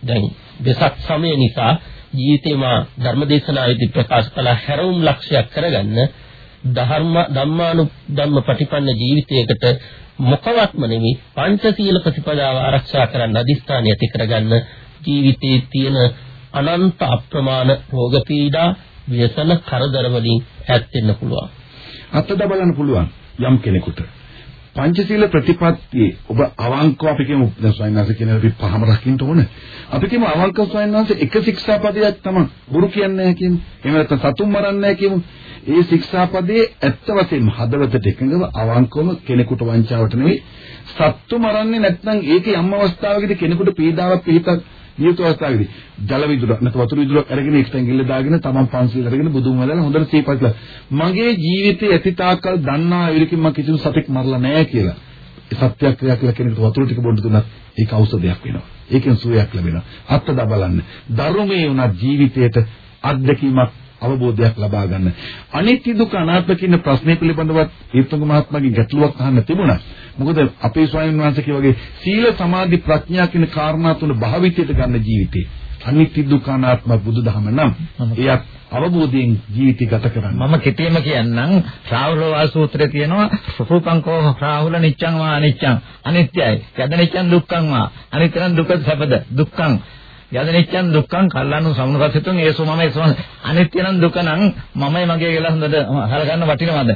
දැන් දෙසක් සමය නිසා ජීවිතේ මා ධර්මදේශනාවේදී ප්‍රකාශ කළ හැරවුම් ලක්ෂයක් කරගන්න ධර්ම ධම්මානු ධම්ම ප්‍රතිපන්න ජීවිතයකට මොකවත්ම නෙමෙයි පංචශීල ප්‍රතිපදාව ආරක්ෂා කරන්න අදිස්ථානය ඇති කරගන්න ජීවිතයේ තියෙන අනන්ත අප්‍රමාණ රෝග පීඩා ව්‍යසන කරදර වලින් ඈත් වෙන්න පුළුවන්. අත්දැක බලන්න පුළුවන් යම් කෙනෙකුට. පංචශීල ප්‍රතිපත්තියේ ඔබ අවංකව අපි කියමු දැන් ස්වාමීන් වහන්සේ කියන අපි පහම රකින්න ඕන. අපි කියමු අවංකව ස්වාමීන් වහන්සේ එක ශික්ෂාපදයක් තමයි බොරු කියන්නේ නැහැ කියමු. එහෙම නැත්නම් සතුන් මරන්නේ නැහැ කියමු. ඒ ශික්ෂාපදයේ ඇත්ත වශයෙන්ම හදවතට එකඟව අවංකවම කෙනෙකුට වංචාවට නෙවෙයි සත්තු මරන්නේ නැත්නම් ඒකේ යම් අවස්ථාවකදී කෙනෙකුට පීඩාවක් පිළිතක් නියුත අවස්ථාවේදී ජල විදුර නැත්නම් වතුර විදුරක් අරගෙන එක්ස්ටෙන් ගිල්ල දාගෙන තමන් පන්සිල් අරගෙන බුදුන් වහන්සේලා හොඳට සීපත් කළා. මගේ ජීවිතයේ ඇති තාක්කල් දන්නා ඉරිකින් මම කිසිදු සතෙක් මරලා නැහැ කියලා. ඒ සත්‍යයක් ක්‍රියා කියලා කෙනෙකුට වතුර ටික බොන්න දුන්නත් ඒක ඖෂධයක් වෙනවා. ඒකෙන් සුවයක් ලැබෙනවා. අත්දැක බලන්න. ධර්මයේ උනත් ජීවිතයට අත්දැකීමක් අවබෝධයක් ලබා ගන්න. අනිත්‍ය දුක්ඛ අනාත්ම කියන ප්‍රශ්නේ පිළිබඳව ඊර්තුංග මහත්මයාගේ ගැටලුවක් අහන්න තිබුණා. මොකද අපේ ස්වාමීන් වහන්සේ වගේ සීල සමාධි ප්‍රඥා කියන කාරණා තුන භාවිතයට ගන්න ජීවිතේ. අනිත්‍ය දුක්ඛ අනාත්ම බුදුදහම නම් එයත් අවබෝධයෙන් ජීවිතය ගත කරන්න. මම කෙටියෙන්ම කියන්නම් රාහුල වාසූත්‍රයේ තියෙනවා රූපංකෝ රාහුල නිච්ඡං වා අනිච්ඡං අනිත්‍යයි. යද නිච්ඡං දුක්ඛං වා අනිත්‍යං දුක්ඛ සැපද දුක්ඛං යද නිච්ඡං දුක්ඛං කල්ලානු සමුනකසිතුන් ඒසෝ මම ඒසෝ අනිත්‍යනම් දුක නම් මමයි මගේ කියලා හොඳට හලගන්න වටිනවද?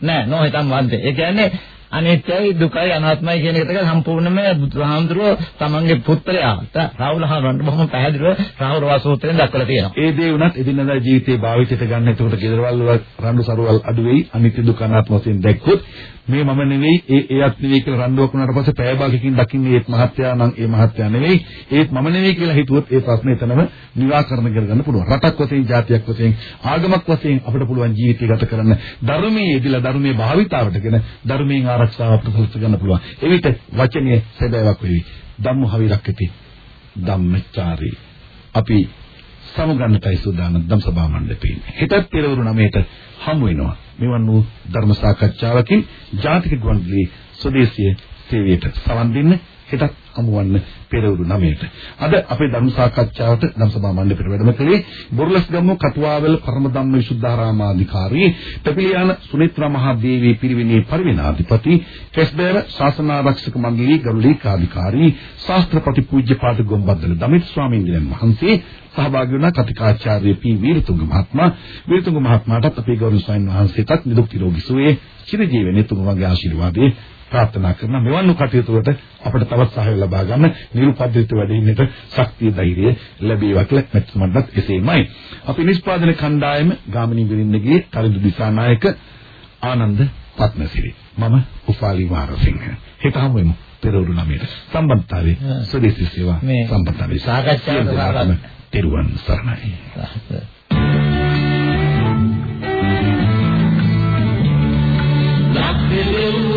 නෑ නෝ හිතම් වන්දේ ඒ කියන්නේ අනිත්‍යයි දුකයි අනාත්මයි කියන එකට සම්පූර්ණයෙන්ම බුදුහාමුදුරුවෝ තමන්ගේ පුත්‍රයාට රාහුල හාමුදුරන්ට බොහොම පැහැදිලිව රාහුල වාසෝත්‍රයෙන් දක්වලා තියෙනවා. ඒ දේ වුණත් එදිනදා ජීවිතේ භාවිතයට ගන්න එතකොට ගෙදරවල රණ්ඩු සරුවල් අඩු වෙයි අනිත්‍ය දුක අනාත්ම වශයෙන් දැක්කොත් මේ මම නෙවෙයි ඒ එයත් නෙවෙයි කියලා රණ්ඩුවක් වුණාට පස්සේ පැය භාගකින් දකින්නේ ඒත් මහත්යා නම් ඒ මහත්යා නෙවෙයි ඒත් මම නෙවෙයි කියලා හිතුවොත් ඒ ප්‍රශ්නේ එතනම නිරාකරණය කරගන්න පුළුවන් රටක් වශයෙන් ජාතියක් වශයෙන් ආගමක් වශයෙන් අපිට පුළුවන් ජීවිතය ගත කරන්න ධර්මයේ යෙදিলা ධර්මයේ භාවිතාවටගෙන ධර්මයෙන් ආරක්ෂාව ප්‍රසලස ගන්න පුළුවන්. එවිට වචනය සැබෑවක් වෙවි. ධම්මහවි රක්කති ධම්මචාරී. අපි සමගන්නටයි සූදානම් ධම් සභා මණ්ඩපේ හෙටත් පෙරවරු 9ට හමු වෙනවා. මෙවන් වූ ධර්ම සාකච්ඡාවකින් ජාතික ගුවන්විදුලි ස්වදේශීය සේවයට සවන් දෙන්න හෙටත් හමුවන්න පෙරවරු 9ට. අද අපේ ධර්ම සාකච්ඡාවට ධම්සභා මණ්ඩපයට වැඩම කළේ බොරලස්ගම්ම කටුවාවල පරම ධම්ම විසුද්ධාරාමාධිකාරී පෙපිලියාන සුනිත්‍රා මහා දේවී පිරිවෙනේ පරිවෙනාධිපති කෙස්බේර ශාසනාරක්ෂක මණ්ඩලයේ ගරු ලේකාධිකාරී ශාස්ත්‍රපති පූජ්‍යපාද ගොම්බද්දල දමිත් ස්වාමීන් වහන්සේ සහභාගී වුණා කතිකාචාර්ය පී වීරතුංග මහත්මයා වීරතුංග මහත්මයාටත් අපේ ගෞරව ස්වාමීන් වහන්සේටත් නිදුක් නිරෝගී සුවය චිරජීවනයේ තුමගේ ආශිර්වාදයේ ප්‍රාර්ථනා කරන මෙවන් කටයුතු වලට අපට තවත් සහාය ලබා ගන්න නිරුපද්‍රිත වැඩින්නට ශක්තිය ධෛර්යය ලැබේවා කියලා මෙතුමන්ටත් එසේමයි. අපි නිෂ්පාදන කණ්ඩායම ගාමිණී විරින්නගේ තරිදු දිසානායක ආනන්ද පත්නසිරි. මම උපාලි වාරසිංහ. හිත හමු වෙමු. පෙරවරු නමයට සම්බන්ධතාවයේ සදේශ සේවා සම්බන්ධතාවයේ සාකච්ඡාව තෙරුවන් සරණයි. Thank you.